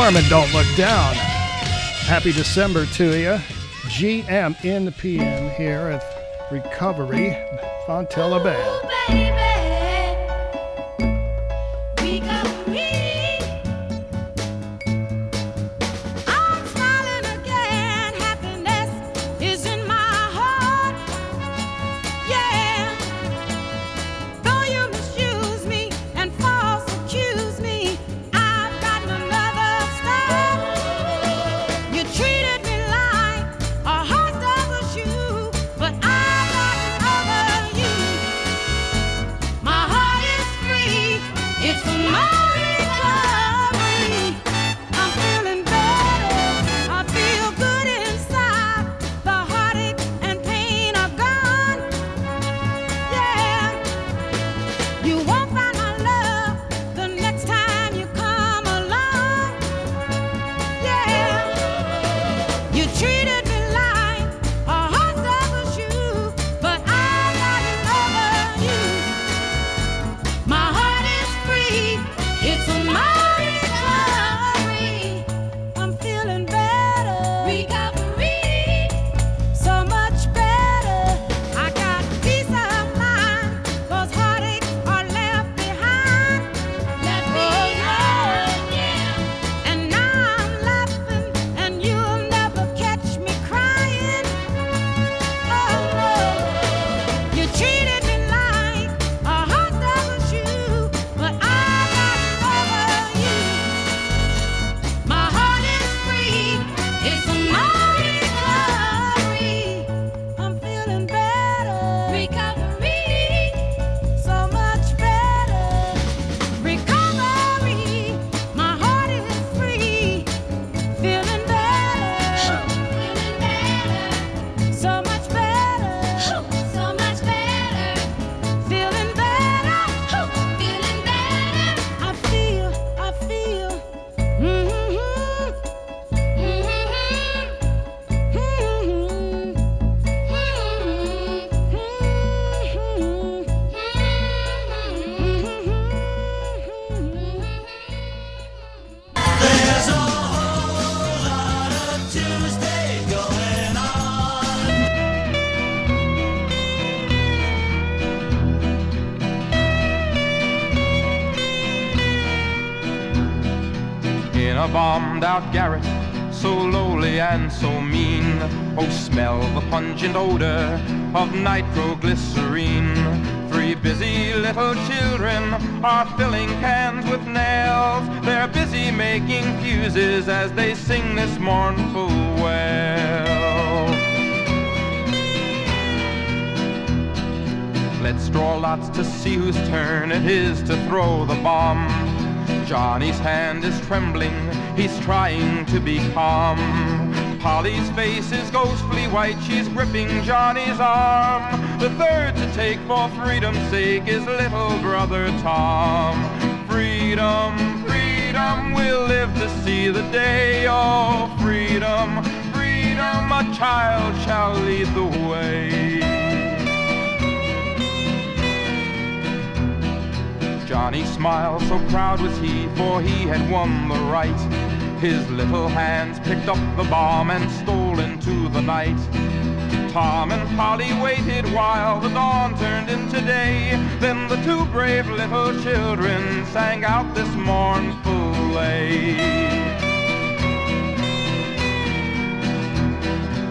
Don't look down. Happy December to you. GM in the PM here at Recovery Fontella Bass. Smell the pungent odor of nitroglycerine. Three busy little children are filling cans with nails. They're busy making fuses as they sing this mournful wail. Let's draw lots to see whose turn it is to throw the bomb. Johnny's hand is trembling, he's trying to be calm. Polly's face is white, she's gripping Johnny's arm. The third to take for freedom's sake is little brother Tom. Freedom, freedom, we'll live to see the day. Oh, freedom, freedom, a child shall lead the way. Johnny smiled, so proud was he, for he had won the right. His little hands picked up the bomb and stole night. Tom and Polly waited while the dawn turned into day. Then the two brave little children sang out this mournful lay.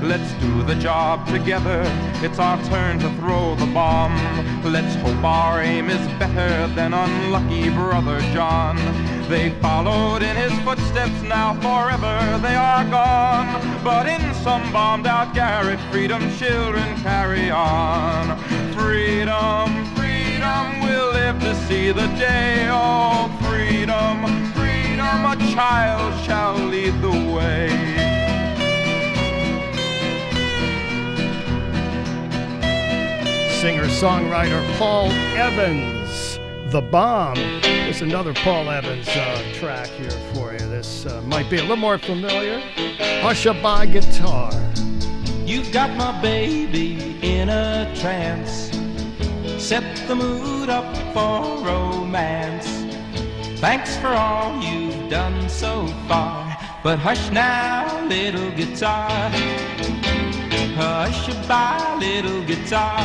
Let's do the job together. It's our turn to throw the bomb. Let's hope our aim is better than unlucky brother John. They followed in his footsteps, now forever they are gone. But in some bombed out garret, freedom children carry on. Freedom, freedom, we'll live to see the day. Oh, freedom, freedom, a child shall lead the way. Singer songwriter Paul Evans, The Bomb. There's another Paul Evans uh, track here for you. This uh, might be a little more familiar. Hushabye guitar. You've got my baby in a trance. Set the mood up for romance. Thanks for all you've done so far. But hush now, little guitar. Hush by little guitar.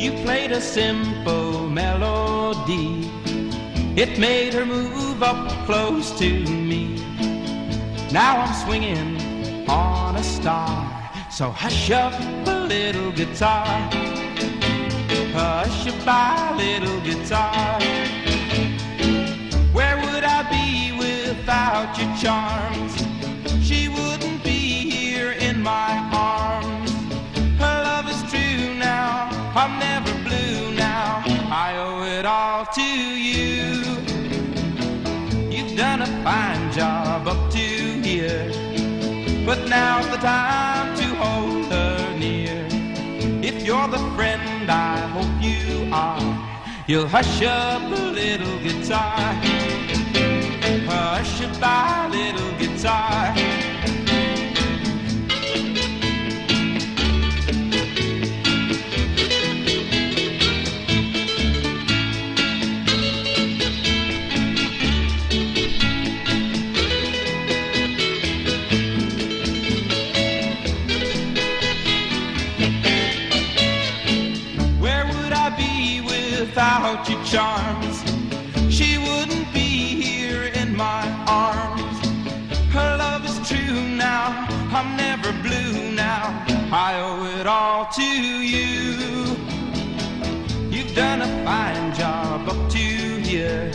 You played a simple melody. It made her move up close to me. Now I'm swinging on a star. So hush up little guitar. Hush by little guitar. Where would I be without your charms? She wouldn't be here in my arms. Her love is true now. I'm never blue now. I owe it all to you. Fine job up to here. But now's the time to hold her near. If you're the friend I hope you are, you'll hush up a little guitar. Hush by little guitar. Charms? She wouldn't be here in my arms. Her love is true now. I'm never blue now. I owe it all to you. You've done a fine job up to here.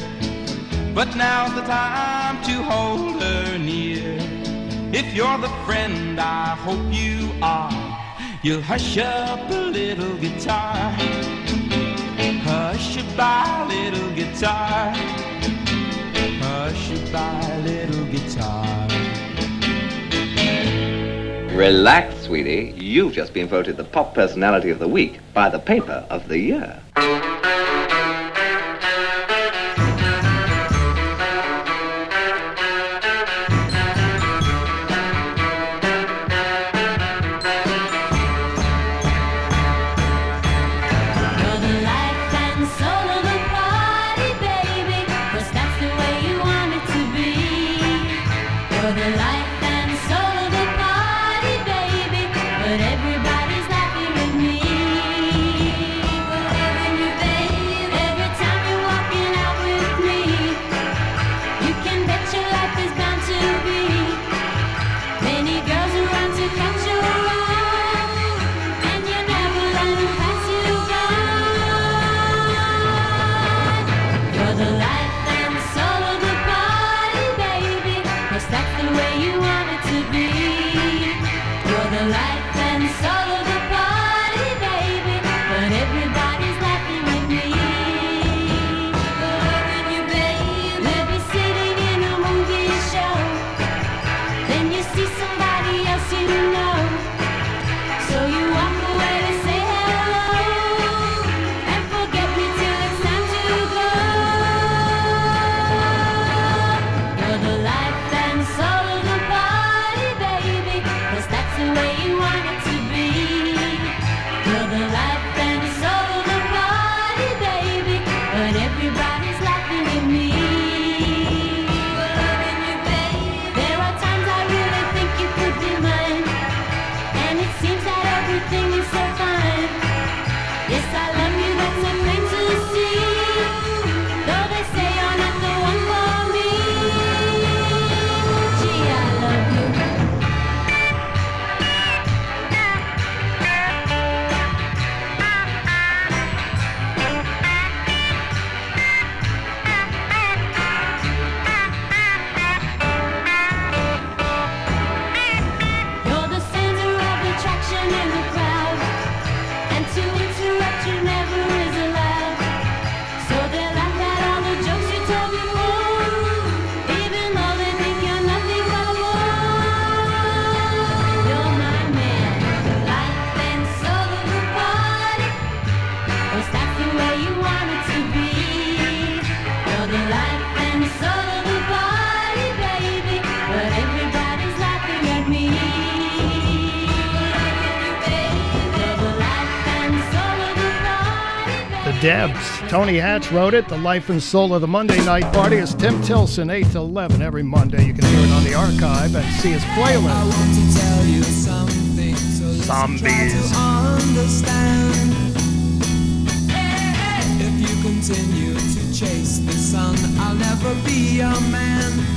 But now's the time to hold her near. If you're the friend I hope you are, you'll hush up a little guitar. Little guitar. Hush by little guitar. Relax, sweetie. You've just been voted the pop personality of the week by the paper of the year. Katz wrote it. The life and soul of the Monday Night Party is Tim Tilson, 8 to 11 every Monday. You can hear it on the archive and see his playlist. Something, so Zombies. If you continue to chase the sun, I'll never be man.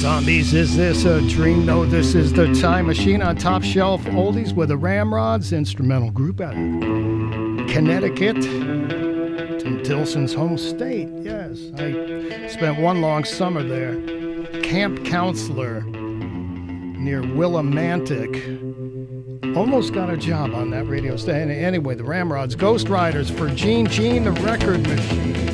Zombies, is this a dream? No, this is the Time Machine on Top Shelf Oldies with the Ramrods instrumental group out of Connecticut. Tim Tilson's home state, yes. I spent one long summer there camp counselor near Willimantic. Almost got a job on that radio station. Anyway, the Ramrods, Ghost Riders for Gene Gene, the record machine.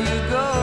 you go.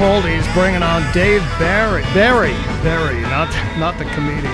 Foldy's bringing on Dave Barry. Barry, Barry, not not the comedian.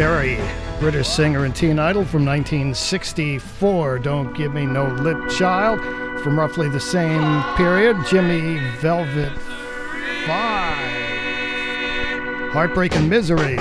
Berry, British singer and teen idol from 1964. Don't Give Me No Lip Child from roughly the same period. Jimmy Velvet Five. Heartbreak and Misery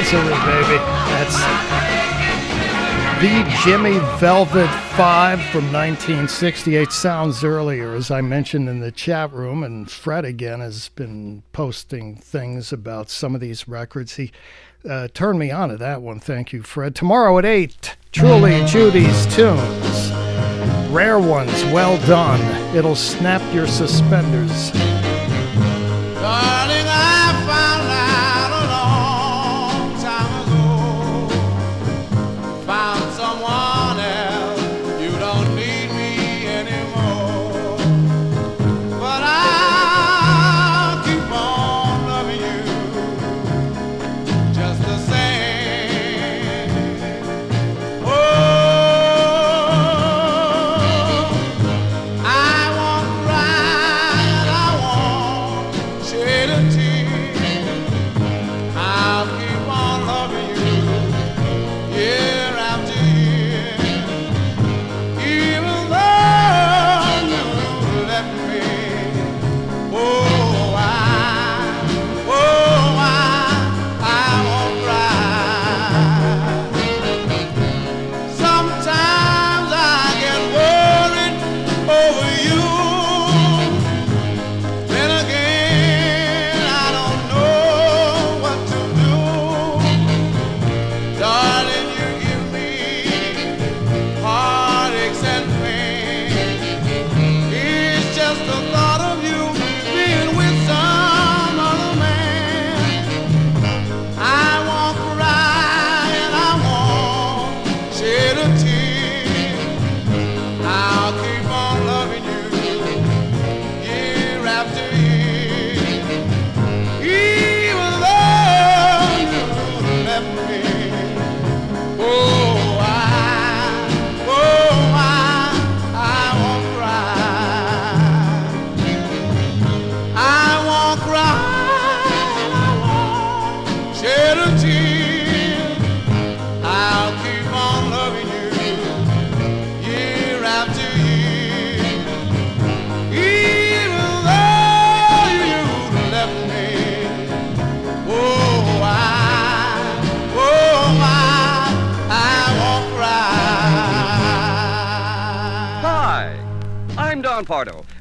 anniversary, baby. That's the Jimmy Velvet 5 from 1968. Sounds earlier, as I mentioned in the chat room, and Fred again has been posting things about some of these records. He uh, turned me on to that one. Thank you, Fred. Tomorrow at 8, truly Judy's Tunes. Rare ones, well done. It'll snap your suspenders.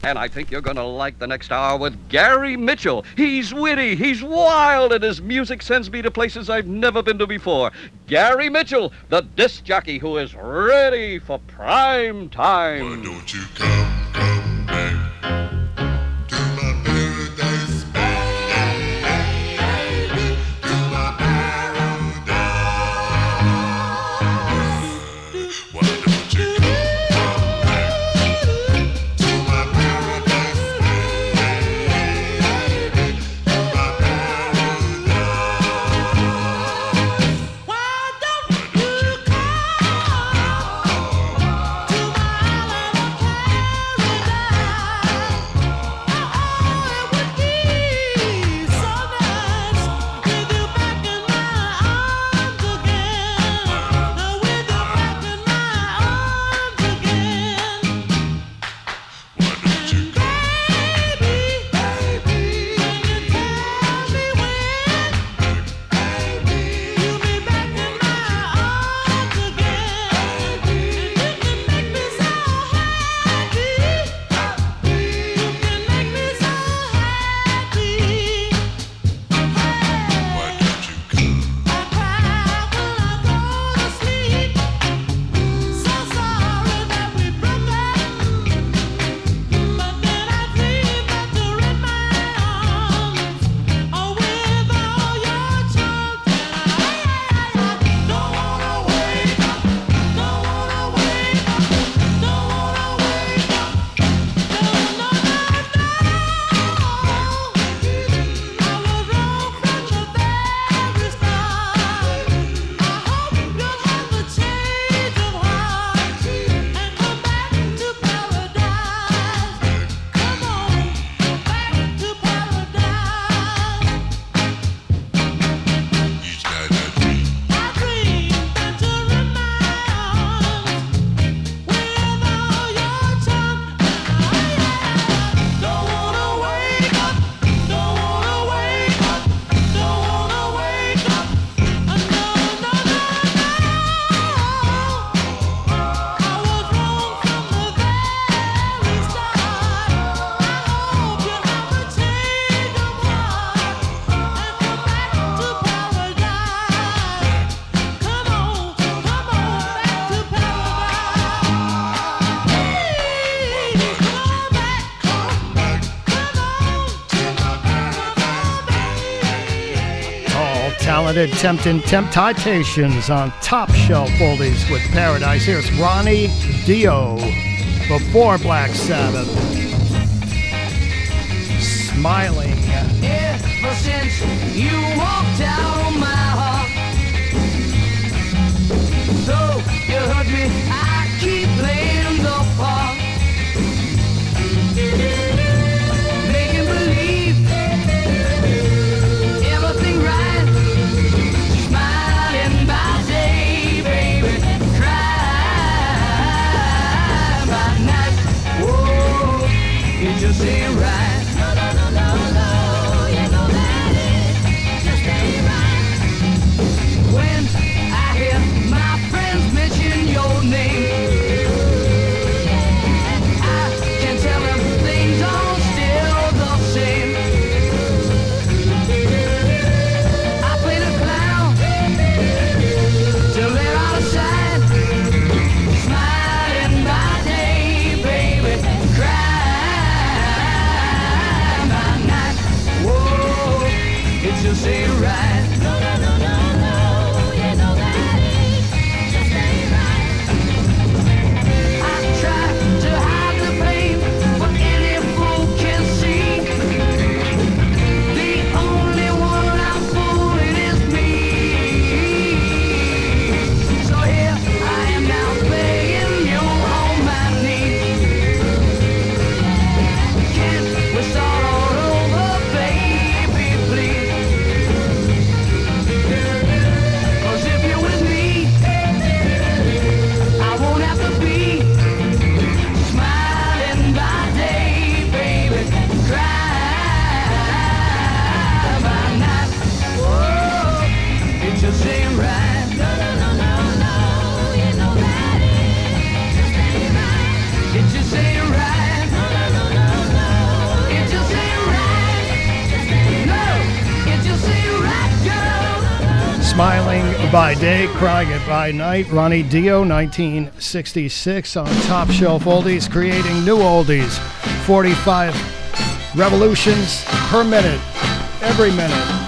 And I think you're going to like the next hour with Gary Mitchell. He's witty, he's wild, and his music sends me to places I've never been to before. Gary Mitchell, the disc jockey who is ready for prime time. Why don't you come, come back? Tempting temptations on top shelf oldies with Paradise. Here's Ronnie Dio before Black Sabbath. Smiling. Smiling by day, crying it by night. Ronnie Dio, 1966, on Top Shelf Oldies, creating new oldies. 45 revolutions per minute, every minute.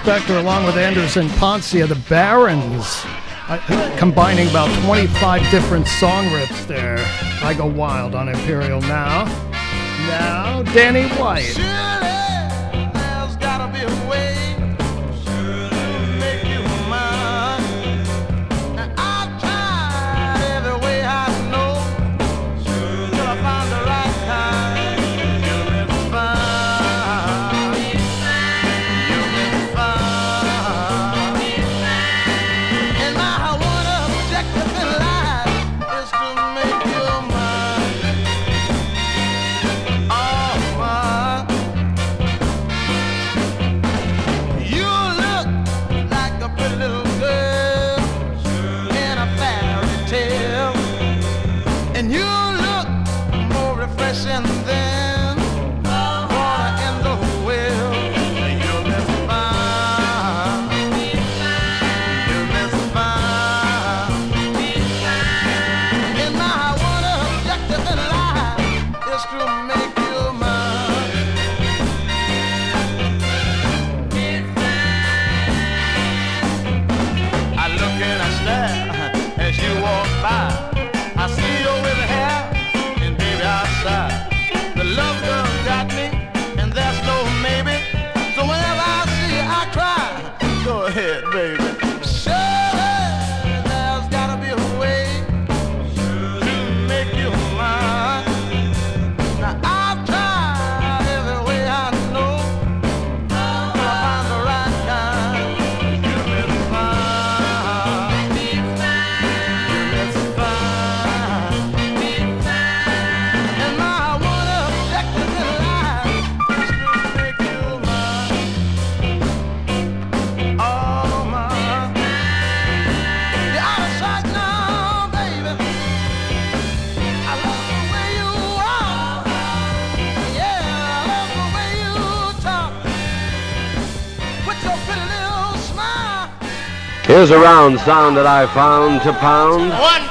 Spector, along with Anders and Poncia, the Barons, uh, combining about 25 different song riffs there. I go wild on Imperial now. Now, Danny White. Here's a round sound that I found to pound. One,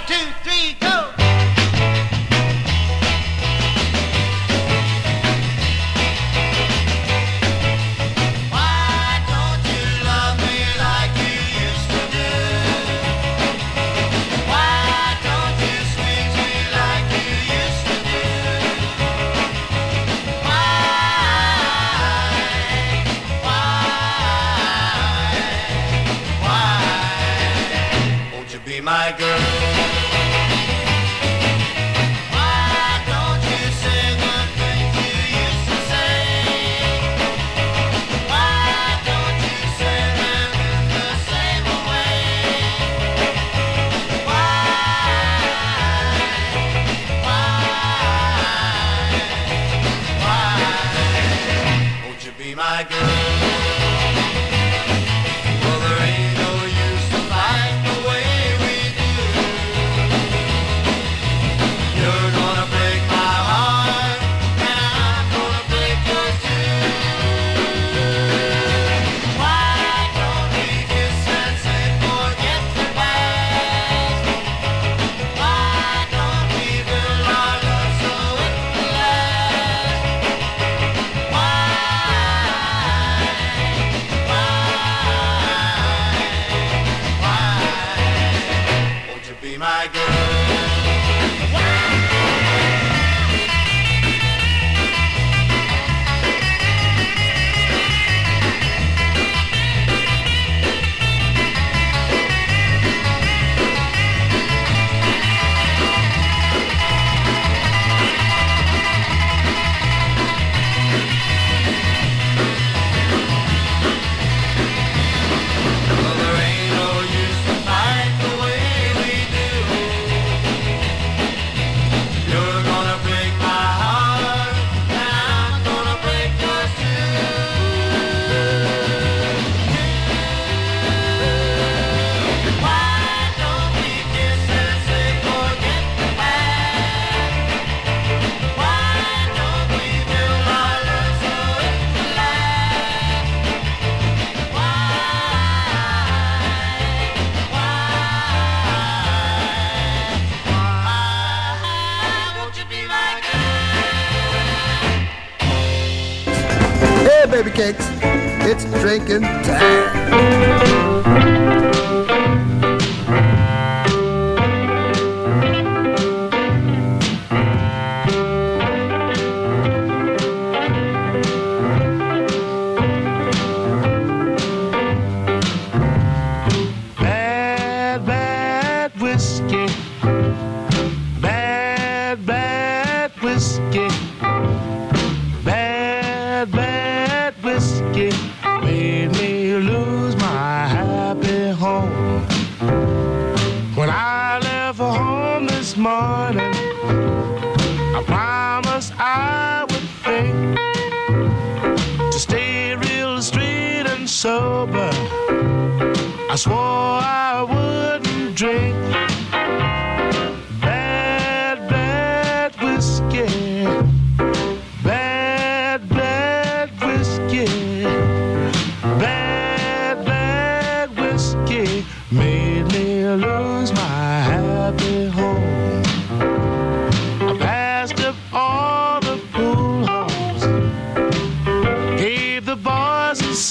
drinking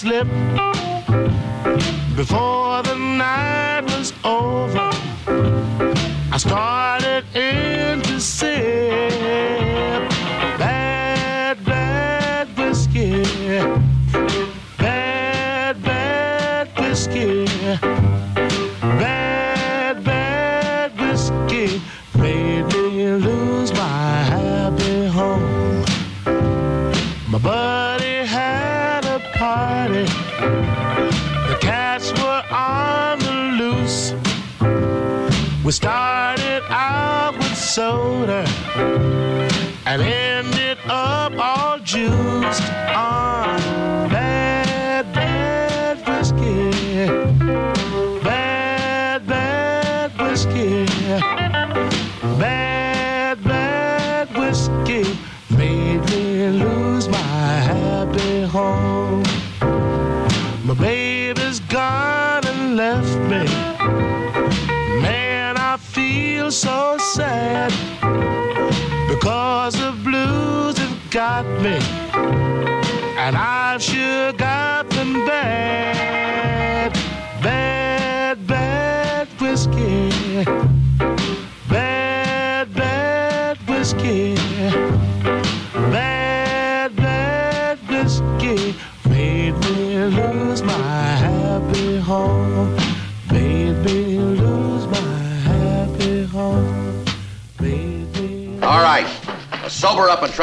slipped before the night was over. I started.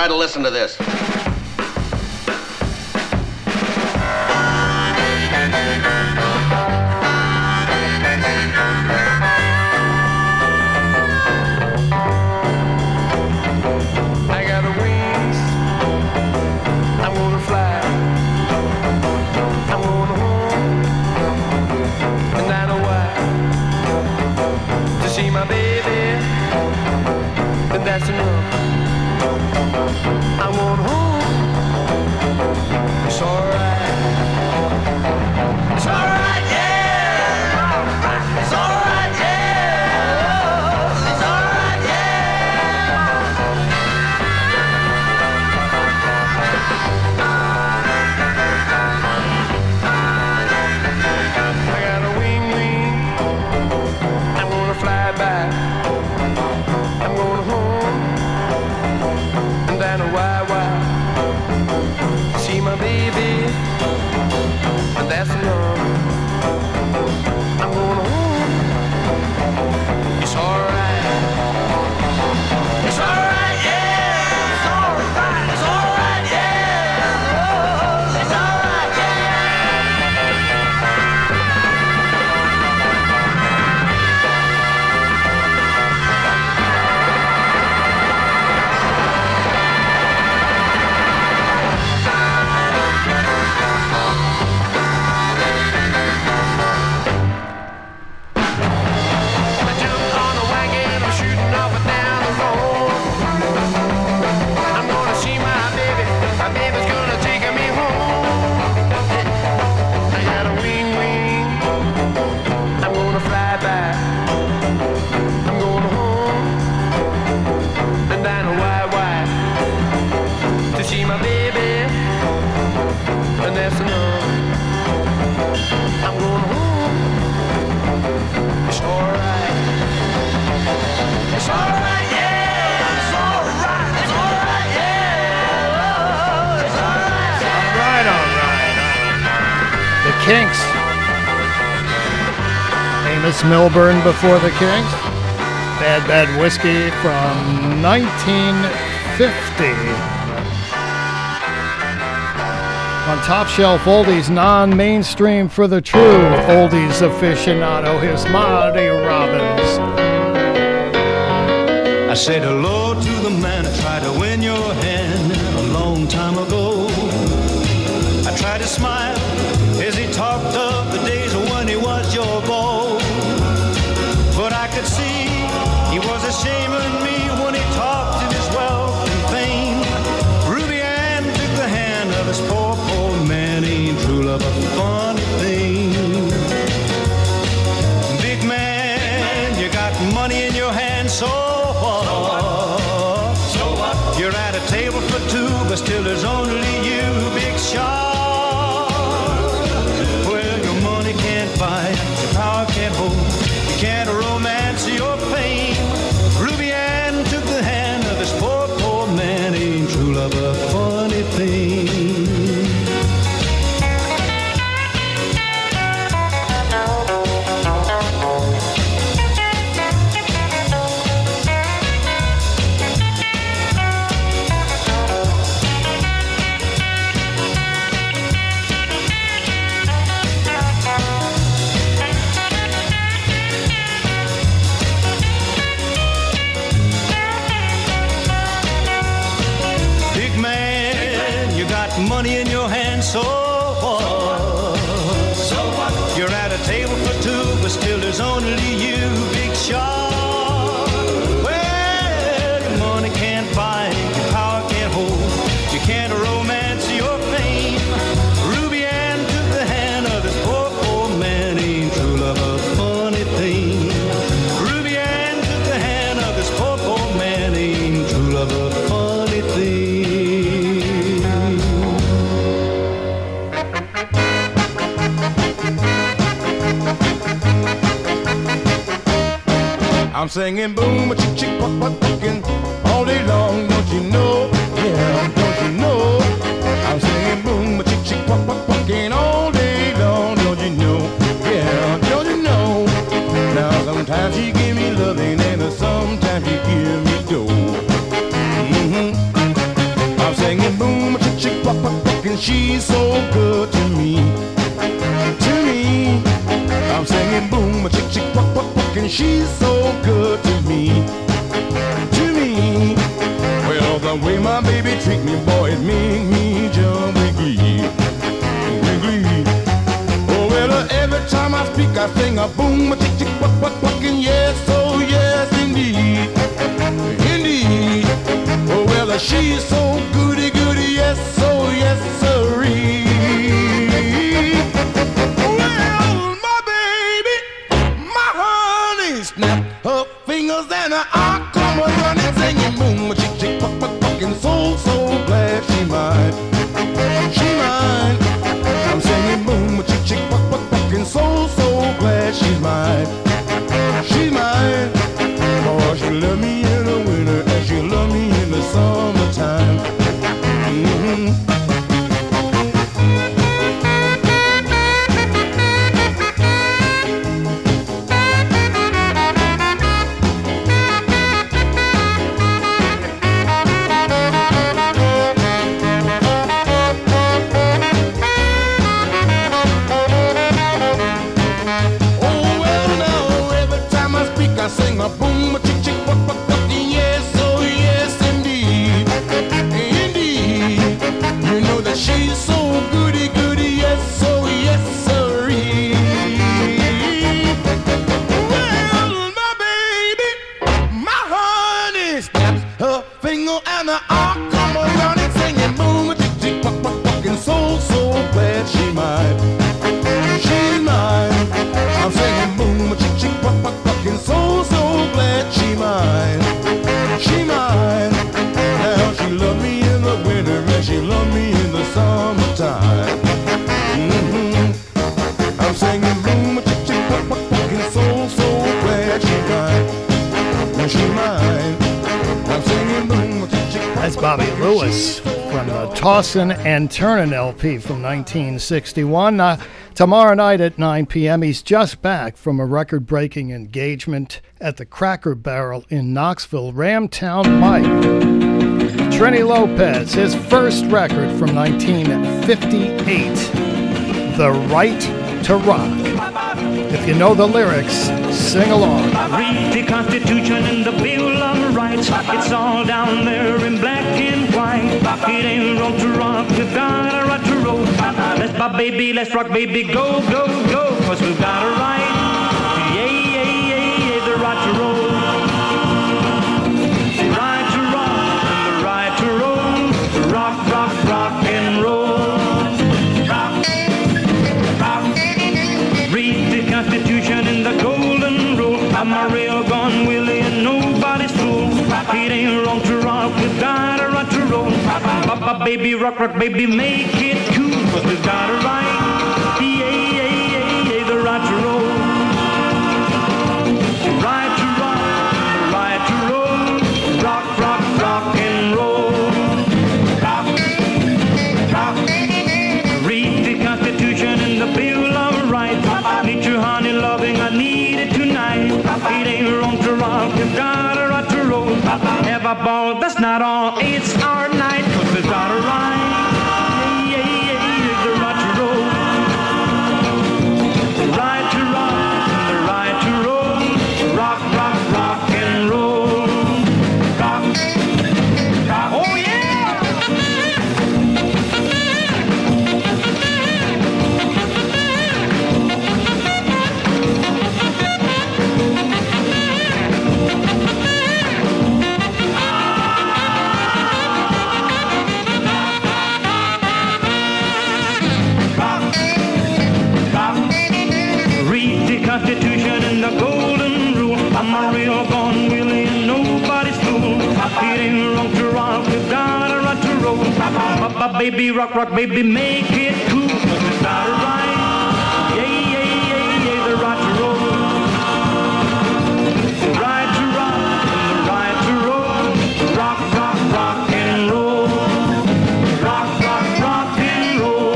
try to listen to this. Amos Milburn before the Kinks. Bad Bad Whiskey from 1950. On Top Shelf Oldies, non mainstream for the true oldies aficionado, here's Marty Robbins. I said hello you got money in your hand, so what? So what? You're at a table for two, but still there's only you, big shot. I'm singing boom, a chick, chick, buck, buck, bucking all day long. Don't you know? Yeah, don't you know? I'm singing boom, a chick, chick, buck, buck, bucking all day long. Don't you know? Yeah, don't you know? Now sometimes she give me loving and sometimes she give me dough. Mm-hmm. I'm singing boom, a chick, chick, buck, buck, bucking. She's so good to me, to me. I'm singing boom, a chick, chick, buck, buck, and she's so good to me, to me. Well, the way my baby treat me, boy, it make me jump with glee, with glee. Oh, well, every time I speak, I sing a boom, a chick, chick, buck, buck, buck, and yes, oh, yes, indeed, indeed. Oh, well, she's so goody Tossin and Turnin LP from 1961. Uh, tomorrow night at 9 p.m., he's just back from a record breaking engagement at the Cracker Barrel in Knoxville, Ramtown Mike. Trini Lopez, his first record from 1958, The Right to Rock. If you know the lyrics, sing along. Read the Constitution and the Bill of Rights. It's all down there in black and white. It ain't wrong to rock, we've got a right to roll. Let's pop, baby, let's rock, baby, go, go, go. Cause we've got a right. Baby, rock, rock, baby, make it cool. Cause we've got a right. Yeah, yeah, yeah, yeah, the right to roll. To rock, to roll. Rock, rock, roll. Rock, rock. Read the Constitution and the Bill of Rights. Honey loving, I need it tonight. It ain't wrong to rock, got a right to roll. Have a ball, that's not all, it's our baby, rock, rock, baby, make it cool. Yeah, yeah, yeah, yeah, the to roll. The to rock, the to roll. Rock, rock, rock and roll. Rock, rock, rock and roll.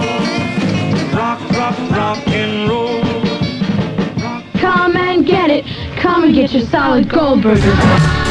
Rock, rock, rock and roll. Come and get it. Come and get your solid gold burger.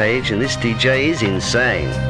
page, and this DJ is insane.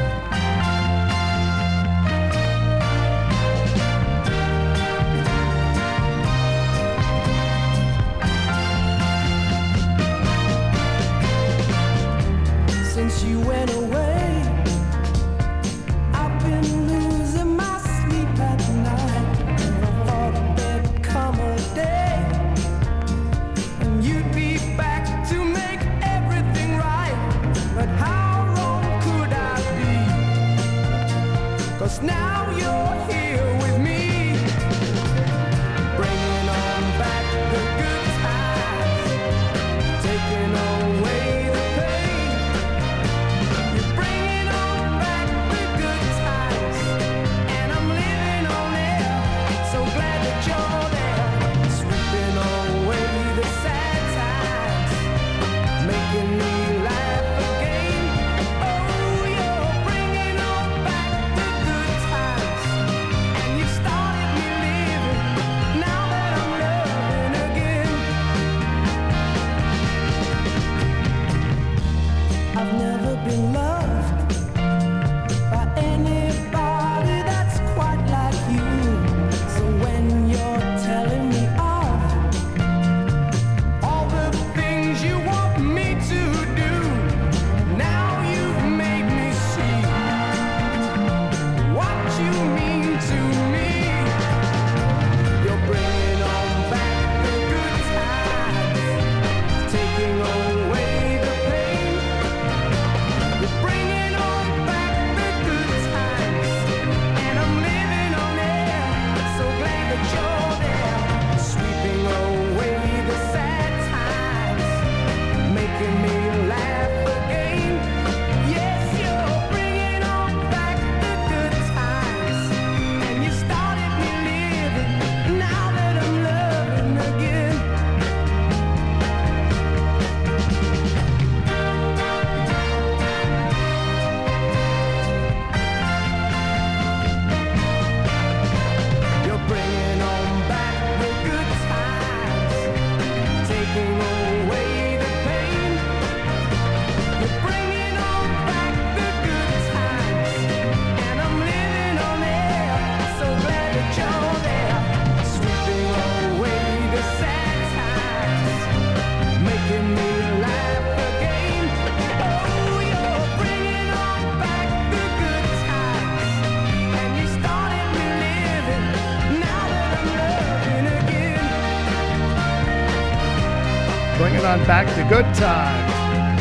good time.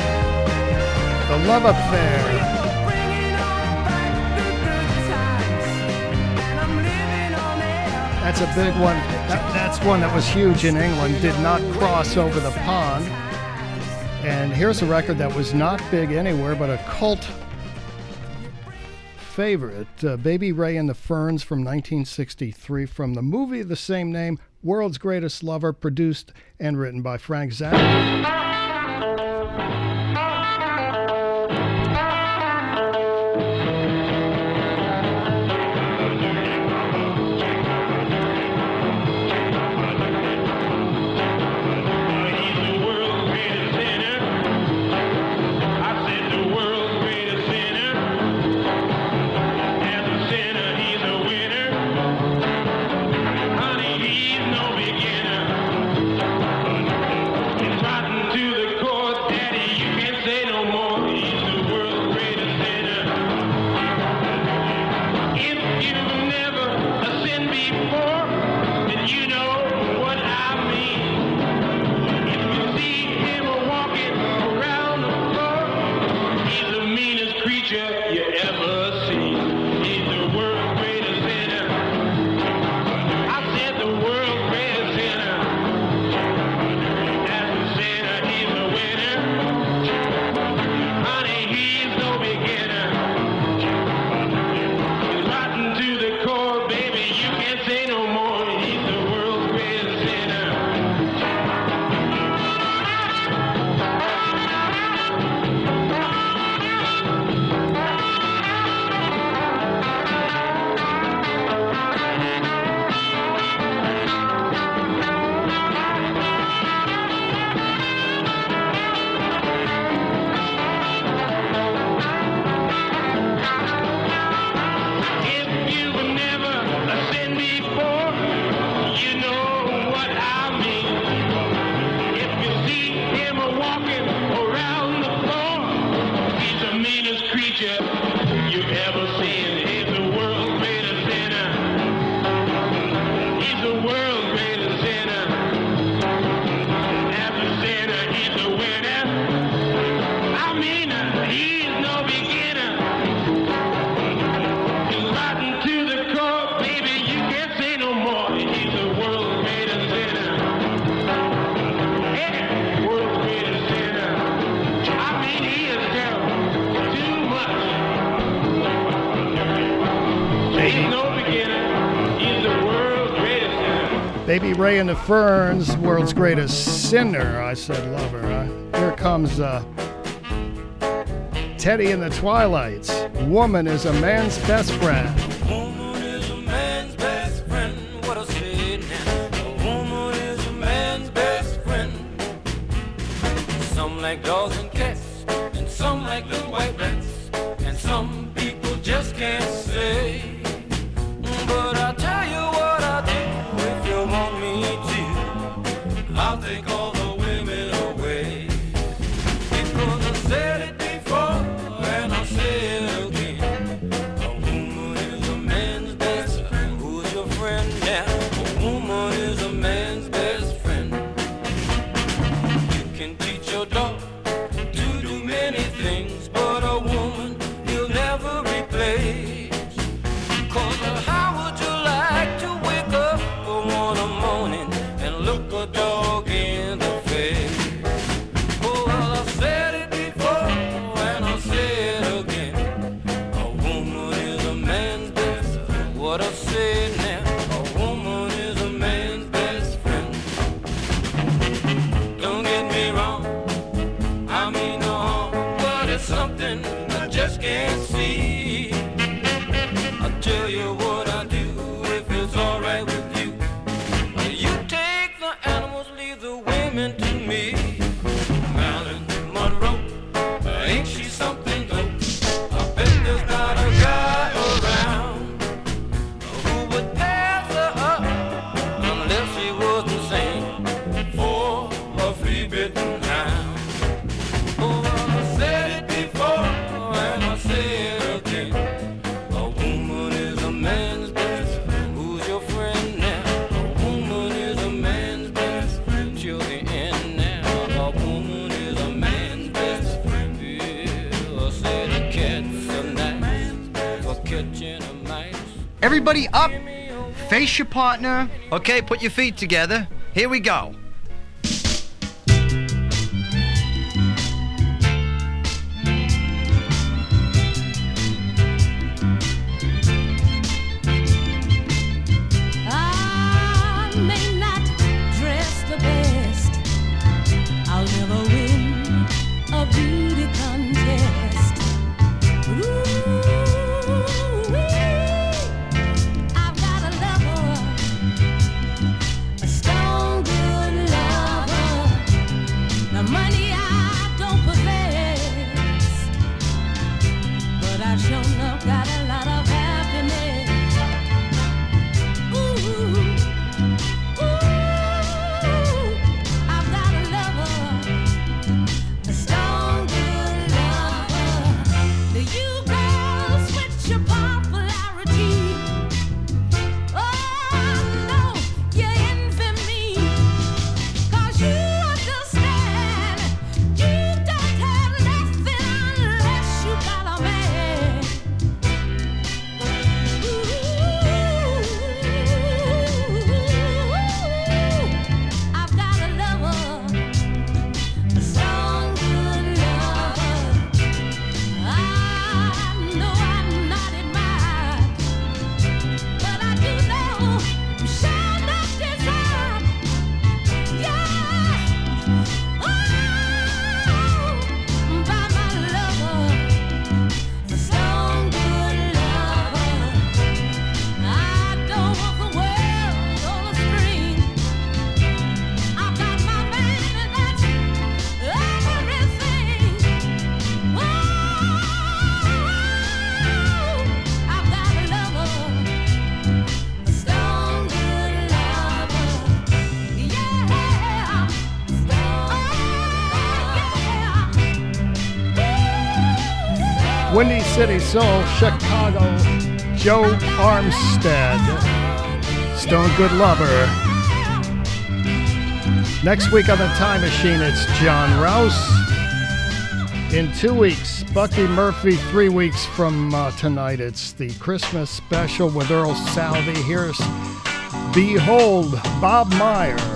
The love affair. That's a big one. That, that's one that was huge in England, did not cross over the pond. And here's a record that was not big anywhere, but a cult favorite uh, Baby Ray and the Ferns from 1963 from the movie of the same name, World's Greatest Lover, produced and written by Frank Zappa. Ferns, world's greatest sinner. I said, lover. Uh, here comes uh, Teddy and the Twilights. Woman is a man's best friend. Everybody up. Face your partner. Okay, put your feet together. Here we go. City Soul, Chicago, Jo Armstead, Stone Good Lover. Next week on The Time Machine, it's John Rouse. In two weeks, Bucky Murphy. Three weeks from uh, tonight, it's the Christmas special with Earl Salvey. Here's Behold Bob Meyer.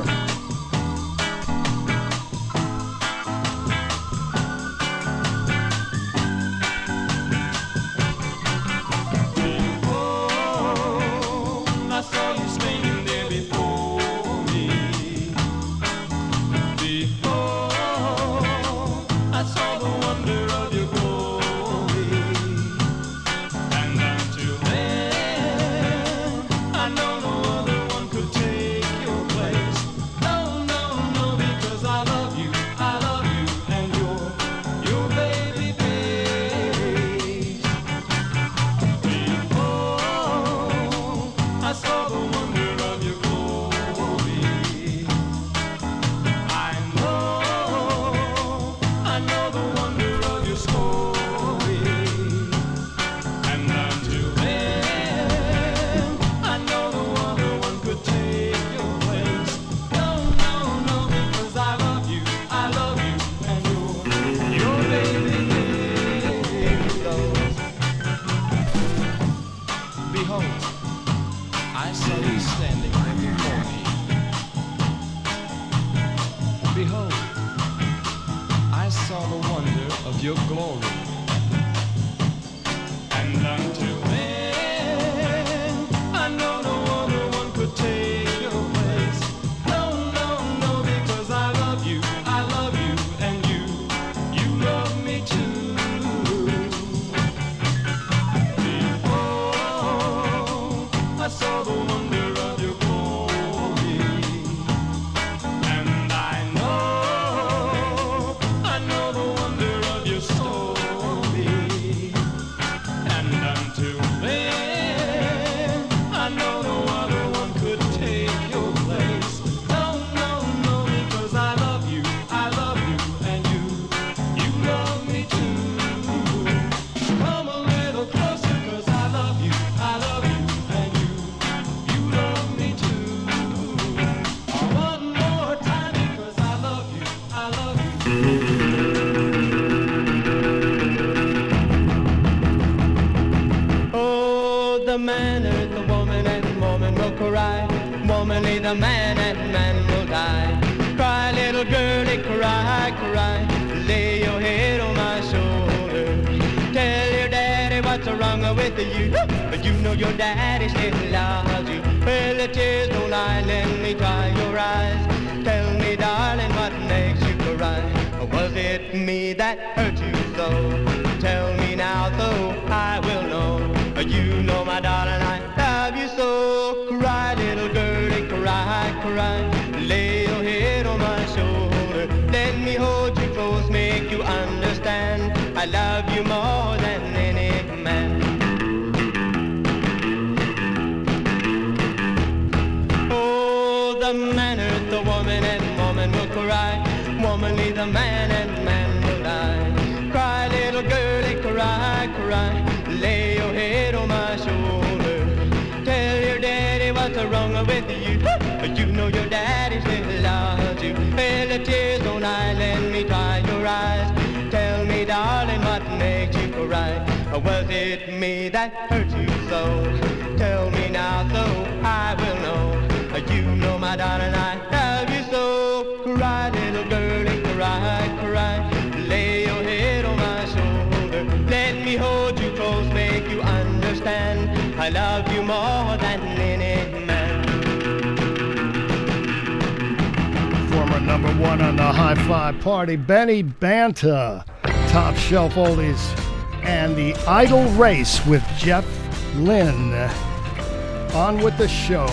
a man and man will die. Cry, little girlie, cry, cry. Lay your head on my shoulder. Tell your daddy what's wrong with you. But you know your daddy still loves you. Well, the tears the tears on eye, let me dry your eyes. Tell me, darling, what makes you cry? Or was it me that hurt you so? Tell me now so I will know. You know, my darling, I love you so. Cry, little girlie, cry, cry. Lay your head on my shoulder. Let me hold you close, make you understand. I love you more than anything. number one on the High Five Party. Benny Banta, Top Shelf Oldies, and the Idle Race with Jeff Lynne. On with the show.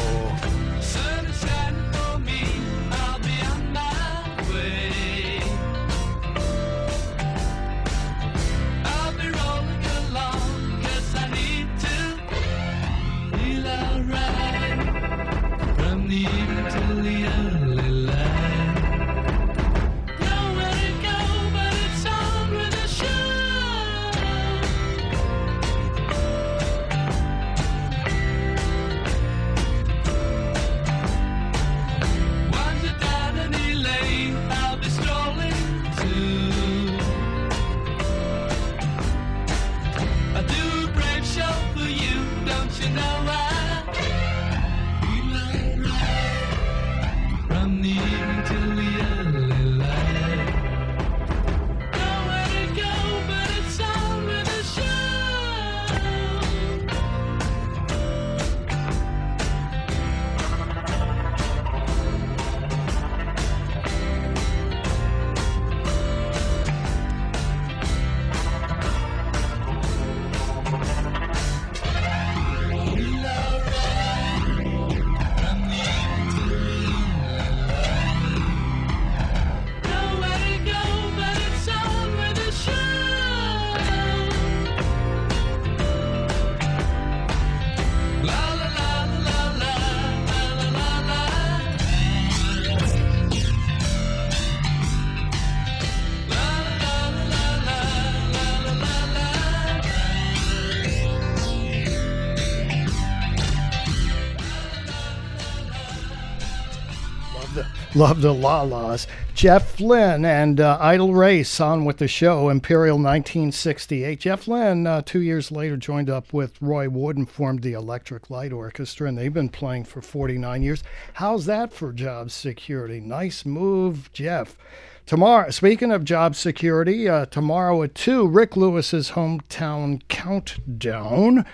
Love the La-Las. Jeff Lynne and uh, Idle Race on with the show, Imperial 1968. Jeff Lynne, uh, two years later, joined up with Roy Wood and formed the Electric Light Orchestra, and they've been playing for 49 years. How's that for job security? Nice move, Jeff. Tomorrow, speaking of job security, uh, tomorrow at 2, Rick Lewis's hometown countdown.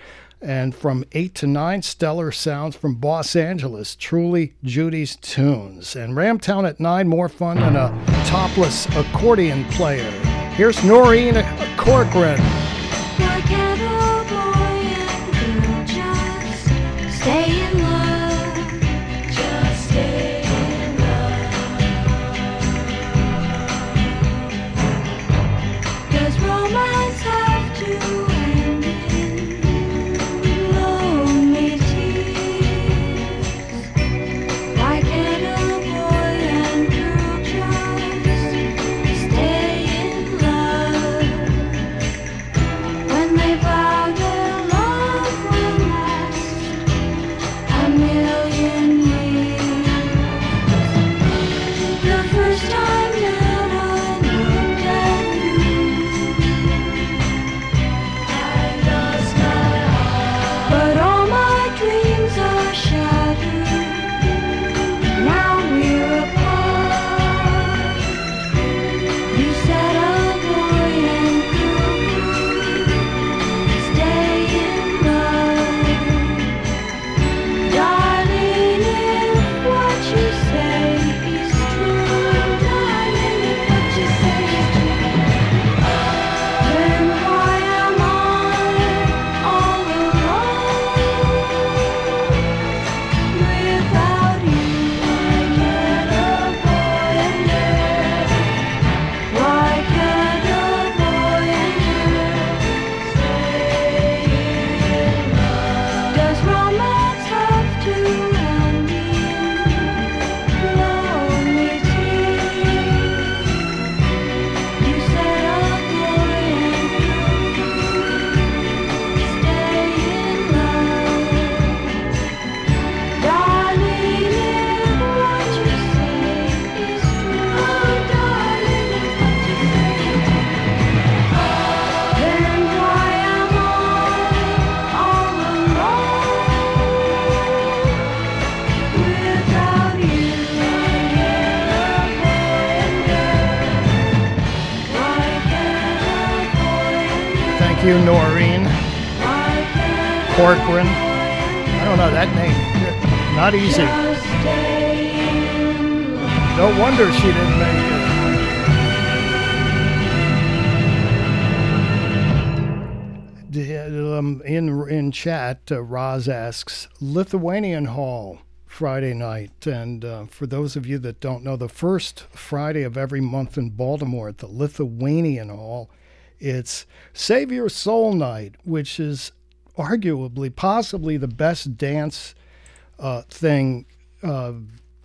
And from 8 to 9, stellar sounds from Los Angeles, truly Judy's tunes. And Ramtown at 9, more fun than a topless accordion player. Here's Noreen Corcoran. Stay Corcoran. I don't know that name. Not easy. No wonder she didn't make it. Um, in in chat, uh, Roz asks Lithuanian Hall Friday night, and uh, for those of you that don't know, the first Friday of every month in Baltimore at the Lithuanian Hall, it's Save Your Soul Night, which is arguably, possibly the best dance uh, thing uh,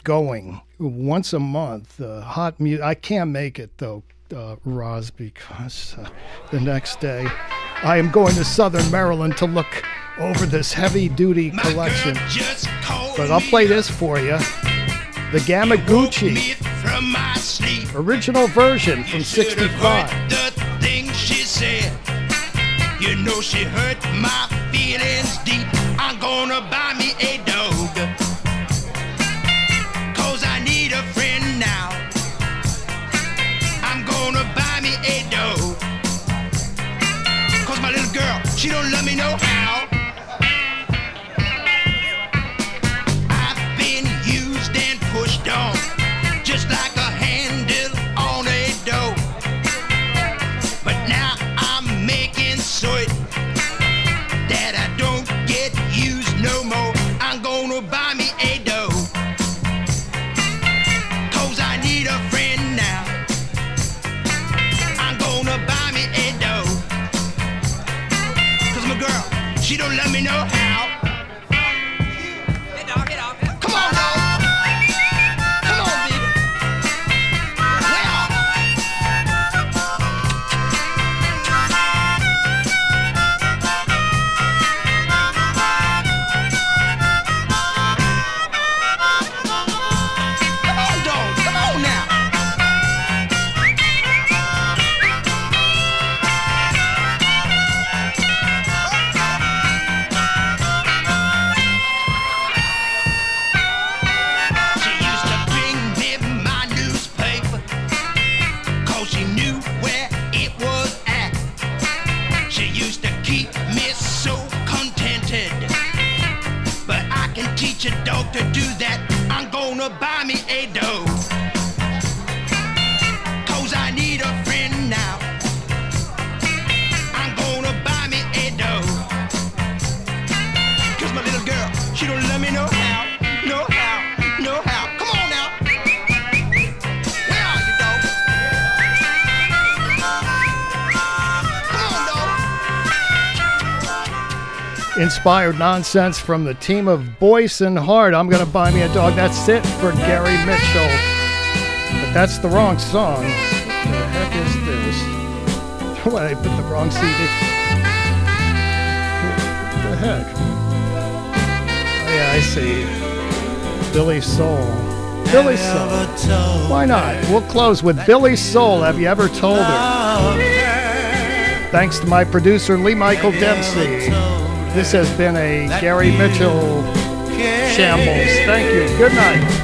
going once a month. Uh, hot music. I can't make it though, uh, Roz, because uh, the next day I am going to Southern Maryland to look over this heavy-duty collection. But I'll play this for you. The Gamaguchi from my sleep. original version from '65. The things she said, you know she hurt my feelings deep. I'm gonna buy me a dog. Cause I need a friend now. I'm gonna buy me a dog. Cause my little girl, she don't love me no Inspired nonsense from the team of Boyce and Hart. I'm gonna buy me a dog. That's it for Gary Mitchell. But that's the wrong song. What the heck is this? What I put the wrong CD. What the heck? Oh, yeah, I see. Billy Soul. Billy Soul. Why not? We'll close with Billy Soul. Have you ever told her? Thanks to my producer Lee Michael Dempsey. This has been a Gary Mitchell shambles. Thank you. Good night.